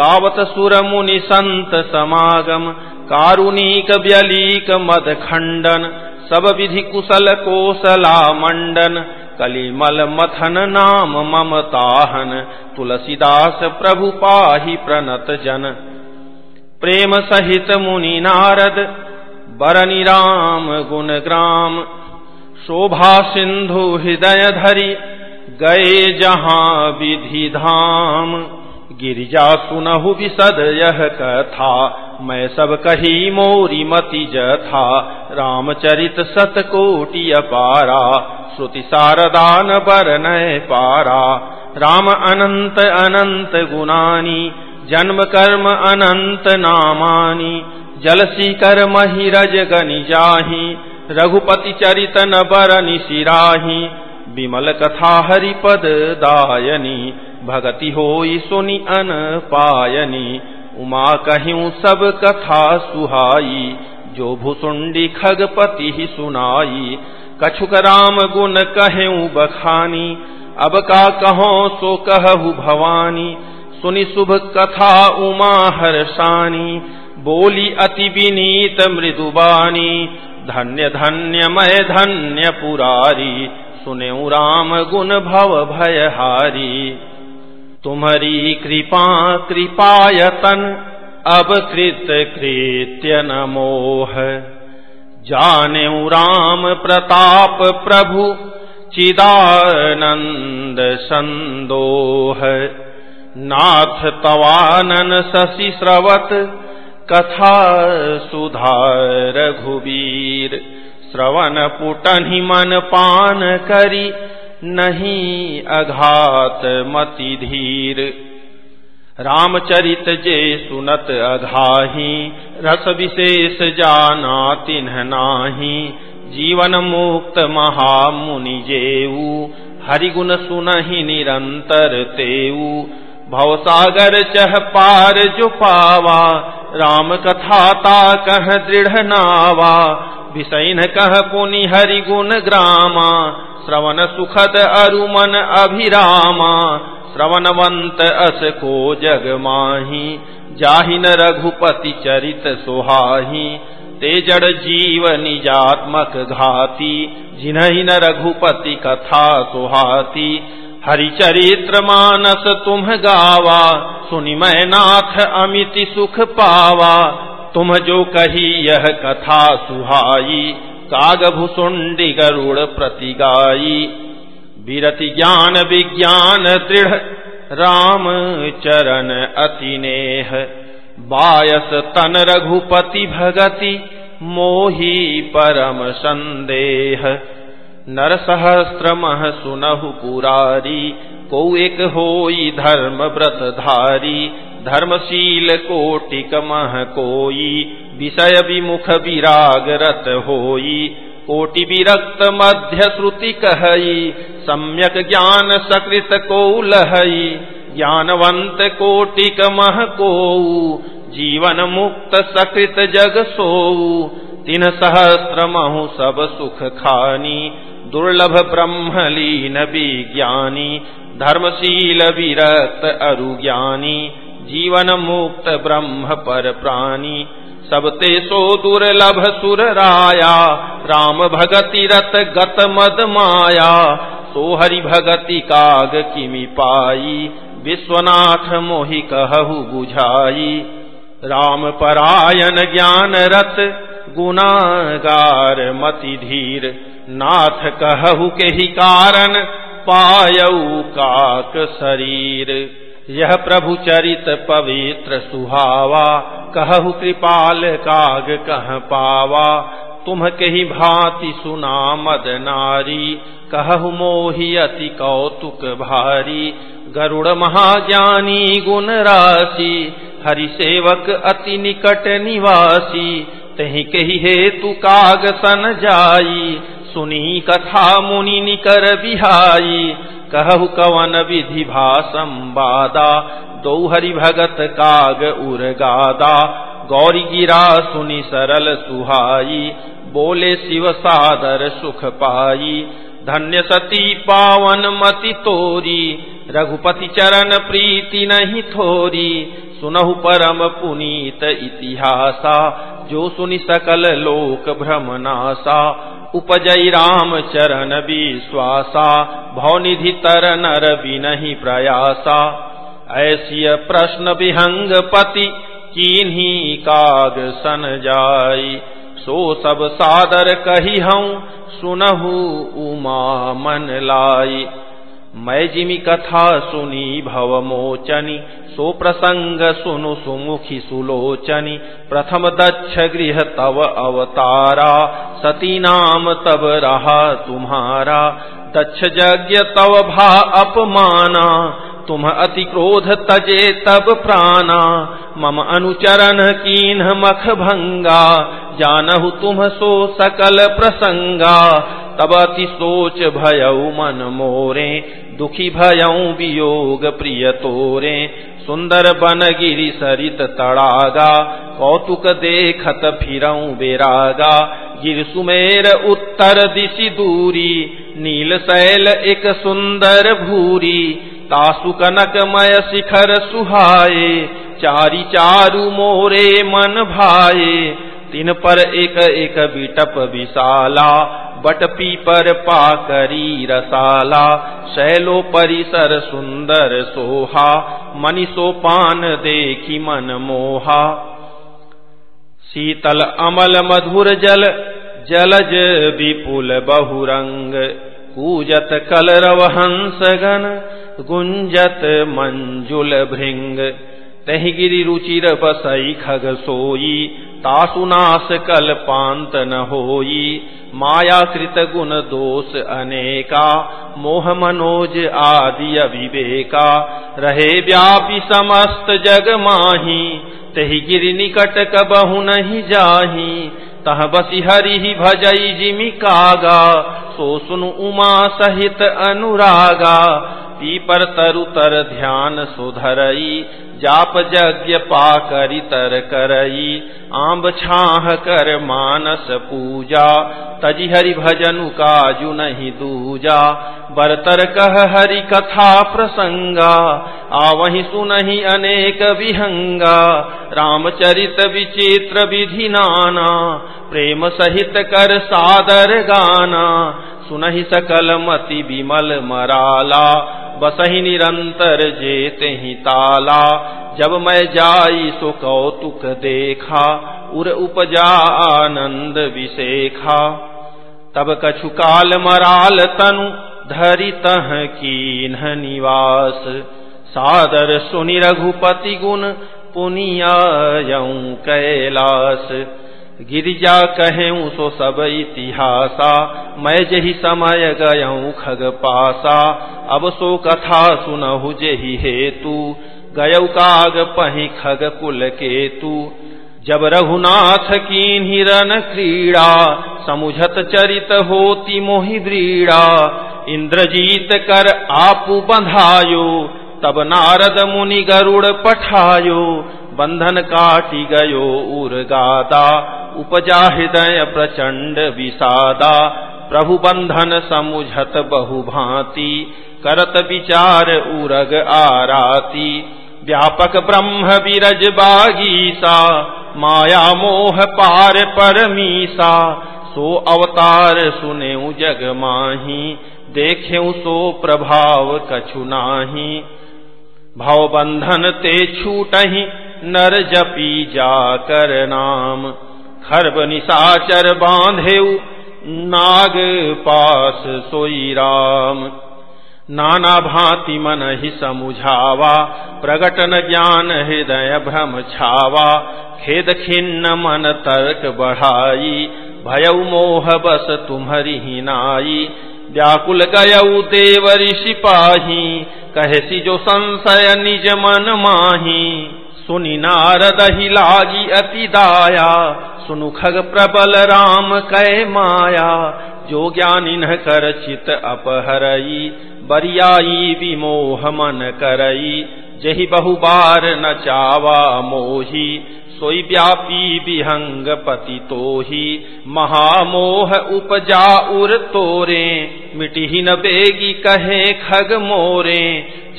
[SPEAKER 1] गावत सुर मुनि संत समागम कारुणीक व्यलीक मद खंडन सब विधि कुशल कोसला मंडन कलिमल मथन नाम ममताहन तुलसीदास प्रभु पाहि प्रणत जन प्रेम सहित मुनि नारद बरनि राम गुण ग्राम शोभा सिंधु हृदय धरी गए जहां विधि धाम गिरिजा सुनहु विसद यह कथा मैं सब कही मोरी मति जथा रामचरित सत कोटि अपारा श्रुति सारदान बर नय पारा राम अनंत अनंत गुणानी जन्म कर्म अनंत नामानि ही रज महिरज जाही रघुपति चरित नर निशिराही विमल कथा हरिपद दायनी भगति होई सुनि अन पायनी उमा कहु सब कथा सुहाई जो भूसुंडी खगपति ही सुनाई कछुक राम गुण कहूँ बखानी अब का कहो सो कहु भवानी सुनि शुभ कथा उमा हर्षानी बोली अति विनीत बानी धन्य धन्य मय धन्य पुरारी सुने राम गुण भव भयहारी तुम्हारी कृपा कृपायतन अब कृत कृत्य नमोह जाने राम प्रताप प्रभु चिदानंद संदोह नाथ तवानन शशि श्रवत कथा सुधा रघुबीर श्रवण पुटनि मन पान करी नहीं अघात मति धीर रामचरित जे सुनत अघाही रस विशेष जाना तिन्ह नाही जीवन मुक्त महामुनि जेऊ हरिगुण सुनहि निरंतर तेऊ भवसागर चह पार जो पावा राम कथा ता कह दृढ़ नावा भिसैन कह पुनि हरि गुण ग्रामा श्रवण सुखद अरुमन अभिरामा श्रवणवंत अस को जग माही जाहिन रघुपति चरित सोहाही ते जड़ जीव निजात्मक घाती जिन्ह रघुपति कथा सुहाती हरिचरित्र मानस तुम गावा सुनि मैं नाथ अमित सुख पावा तुम जो कही यह कथा सुहाई कागभूषुंडी गरुड़ प्रतिगाई विरति ज्ञान विज्ञान दृढ़ राम चरण अतिनेह बायस तन रघुपति भगति मोही परम संदेह नर सहस्रमह सुनहु पुरारी को एक होई धर्म व्रत धारी धर्मशील कोटिक मह कोई विषय विमुख विराग रत होई कोटि विरक्त मध्य श्रुति कहई सम्यक ज्ञान सकृत को लहई ज्ञानवंत कोटिक मह को जीवन मुक्त सकृत जग सोऊ तीन सहस्र महु सब सुख खानी दुर्लभ ब्रह्म लीन ज्ञानी धर्मशील विरत अरुज्ञानी जीवन मुक्त ब्रह्म पर प्राणी सबते सो दुर्लभ सुर राया राम भगति रत गत मद माया सो भगति काग किमि पाई विश्वनाथ मोहि कहु बुझाई राम परायण ज्ञान रत गुनागार मति धीर नाथ कहु के ही कारण पायऊ काक शरीर यह प्रभु चरित पवित्र सुहावा कहु कृपाल काग कह पावा तुम के ही भांति सुना मद नारी कहु मोहि अति कौतुक भारी गरुड़ महाज्ञानी गुण राशि हरि सेवक अति निकट निवासी तही कही हेतु काग सन जाई सुनी कथा मुनि निकर बिहाई कहु कवन विधि भाषम्बादा दो हरि भगत काग उर्गादा गौरी गिरा सुनि सरल सुहाई बोले शिव सादर सुख पाई धन्य सती पावन मति तोरी रघुपति चरण प्रीति नहीं थोरी सुनहु परम पुनीत इतिहासा जो सुनि सकल लोक भ्रमनासा उपजई राम चरण विश्वासा भवनिधि तर नर बिनहि प्रयासा ऐसी प्रश्न विहंग पति किन्हीं काग सन जाई सो सब सादर कही हऊ सुनहु उमा मन लाई मैं जिमी कथा सुनी मोचनी सो प्रसंग सुनु सुमुखी सुलोचनी प्रथम दक्ष गृह तव अवतारा सती नाम तब रहा तुम्हारा दक्ष यज्ञ तव भा अपमाना तुम क्रोध तजे तब प्राणा मम अनुचरण कीन्ह मख भंगा जानहु तुम सो सकल प्रसंगा तब अति सोच भयऊ मन मोरे दुखी भयऊ वियोग प्रिय तोरे सुंदर बन गिरी सरित तड़ागा कौतुक देखत फिरऊ बेरागा गिर सुमेर उत्तर दिशी दूरी नील शैल एक सुंदर भूरी तासु कनकमय शिखर सुहाए चारी चारु मोरे मन भाए तीन पर एक एक बिटप विशाला बट पीपर पाकरी रसाला शैलो परिसर सुंदर सोहा मनीषो पान देखी मन मोहा शीतल अमल मधुर जल जलज विपुल बहुरंग कूजत कलरव हंसगन गुंजत मंजुल भृंग तहिगिरि रुचिर बसई खग सोई तासुनास कल्पांत न होई माया कृत गुण दोष अनेका मोह मनोज आदि अविवेका रहे व्यापी समस्त जग माही तहिगिरि निकट कबहु नहीं जाही तह बसी हरि भजई जिमिकागा कागा सो सुन उमा सहित अनुरागा मूर्ति पर तरु तर ध्यान सुधरई जाप यज्ञ पा कर तर करई आंब छाह कर मानस पूजा तजि हरि भजनु काजु नहीं दूजा बरतर कह हरि कथा प्रसंगा आवहि सुनहि अनेक विहंगा रामचरित विचित्र विधि नाना प्रेम सहित कर सादर गाना सुनहि सकल मति विमल मराला बस ही निरंतर जेत ही ताला जब मैं जाई सो कौतुक देखा उर उपजा आनंद विशेखा तब कछुकाल मराल तनु धरि तह कीन निवास सादर सुनि रघुपति गुण पुनिया यऊ कैलास गिरिजा कहे सो सब इतिहासा मैं जही समय गय खग पासा अब सो कथा सुनहु जही हेतु गयऊ काग पही खग कुल केतु जब रघुनाथ की हिरन क्रीड़ा समुझत चरित होती मोहि ब्रीड़ा इंद्रजीत कर आपु बंधायो तब नारद मुनि गरुड़ पठायो बंधन काटी गयो उर्गादा उपजा हृदय प्रचंड विषादा प्रभु बंधन समुझत बहु भांति करत विचार उरग आराती व्यापक ब्रह्म विरज बागीसा माया मोह पार परमीसा सो अवतार सुनेऊ जग माही देखेऊ सो प्रभाव कछु नाही भवबंधन ते छूटही नर जपी जाकर नाम खर्ब निशाचर बांधेऊ नाग पास सोई राम नाना भांति मन ही समुझावा प्रगटन ज्ञान हृदय भ्रम छावा खेद खिन्न मन तर्क बढ़ाई भयउ मोह बस तुम्हरी ही नाई व्याकुल गयऊ देव ऋषि पाही कहसी जो संशय निज मन माही सुनि नारद हिलागी अति दाया सुनु खग प्रबल राम कै माया जो ज्ञानिन कर चित अपहरई बरियाई विमोह मन करई जही बहुबार न चावा मोही सोई व्यापी विहंग पति तो ही महामोह उपजा उर तोरे मिटी न बेगी कहे खग मोरे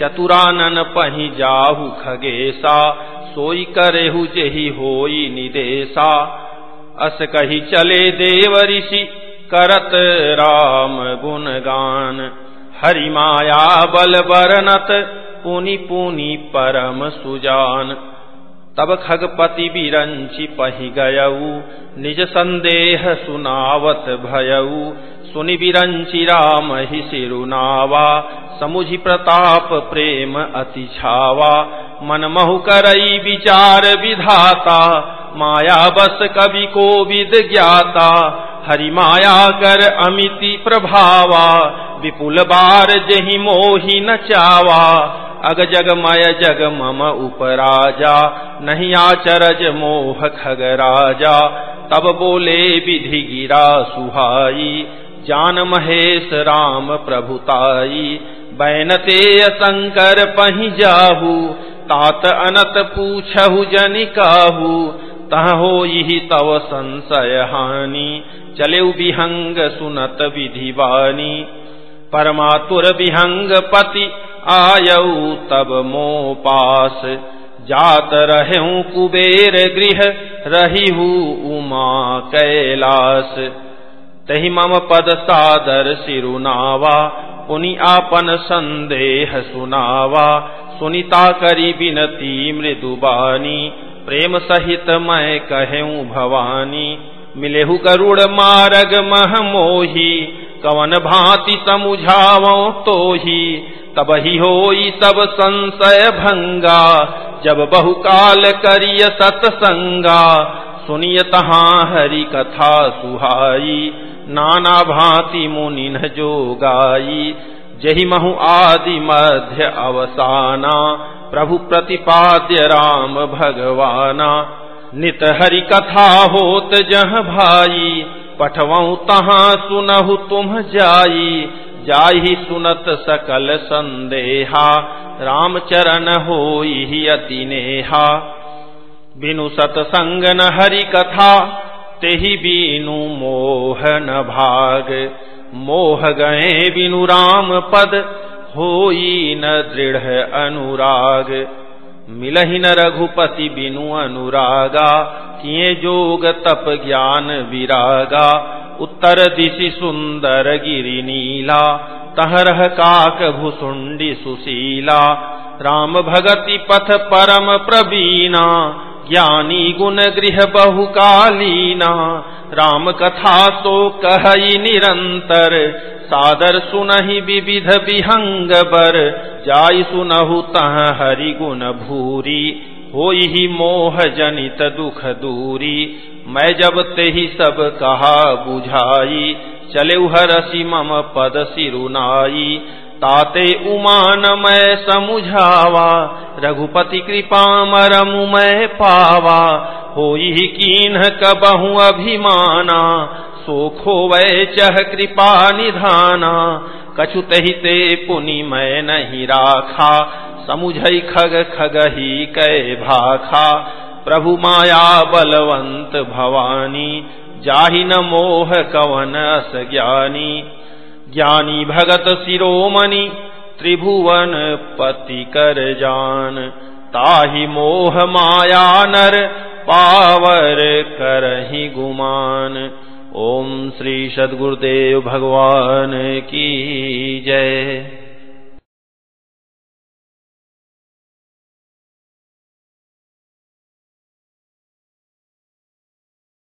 [SPEAKER 1] चतुरानन पही जाहु खगेसा सोई करेहु जेहि होई निदेशा अस कही चले देव ऋषि करत राम गुणगान हरि माया बल बरनत पुनि पुनि परम सुजान तब खगपति बीरंचि पही गयऊ निज संदेह सुनावत भयऊ सुनि बिरंची राम ही सिरुनावा समुझि प्रताप प्रेम अति छावा मन महु करई विचार विधाता माया बस कवि को विद ज्ञाता हरि माया कर अमिति प्रभावा विपुल बार जही मोहि न चावा अग जग मय जग मम उपराजा नहीं आचरज मोह खग राजा तब बोले विधि गिरा सुहाई जान महेश राम प्रभुताई बैनते शंकर पही जाहू तात अनत पूछहु जनिकाहू तह हो यही तव संशय हानि चले विहंग सुनत वानी परमातुर विहंग पति आयऊ तब मो पास जात रहूं कुबेर गृह रही उमा कैलास तही मम पद सादर सिरुनावा पुनि आपन संदेह सुनावा सुनिता करी बिनती मृदुबानी प्रेम सहित मैं कहूँ भवानी मिलेहु गरुड़ मह महमोही कवन भांति समुझावो तो ही तब ही हो सब संशय भंगा जब बहुकाल करिय सतसंगा सुनिय तहा हरि कथा सुहाई नाना भांति मुनिन जोगाई जही महु आदि मध्य अवसाना प्रभु प्रतिपाद्य राम भगवाना नित हरि कथा होत जह भाई पठवऊ तहां सुनहु तुम जाई जाहि सुनत सकल संदेहा रामचरण हो अति नेहा बिनु सतसंग न हरि कथा तेहि बीनु मोह न भाग मोह गए बिनु राम पद होई न दृढ़ अनुराग मिलहीन रघुपति बिनु अनुरागा किए जोग तप ज्ञान विरागा उत्तर दिशि सुंदर गिरी नीला तहरह काक भूसुंडी सुशीला राम भगति पथ परम प्रवीणा ज्ञानी गुण गृह बहुकालीना राम कथा तो कहई निरंतर सादर सुनहि विविध विहंग बर जाय सुनहु तह हरि गुण भूरी हो ही मोह जनित दुख दूरी मैं जब ते ही सब कहा बुझाई चले हरसी मम पद सिरुनाई ताते मैं समुझावा रघुपति कृपा मैं पावा हो कीन्ह कबहु अभिमाना सोखो वै चह कृपा निधाना कछु तहिते पुनि मैं नहीं राखा समुझ खग खग ही कै भाखा प्रभु माया बलवंत भवानी जाहि न मोह कवन अस ज्ञानी ज्ञानी भगत शिरोमणि त्रिभुवन पति कर जान ताहि मोह माया नर पावर कर ही गुमान ओम श्री सदगुरुदेव भगवान की जय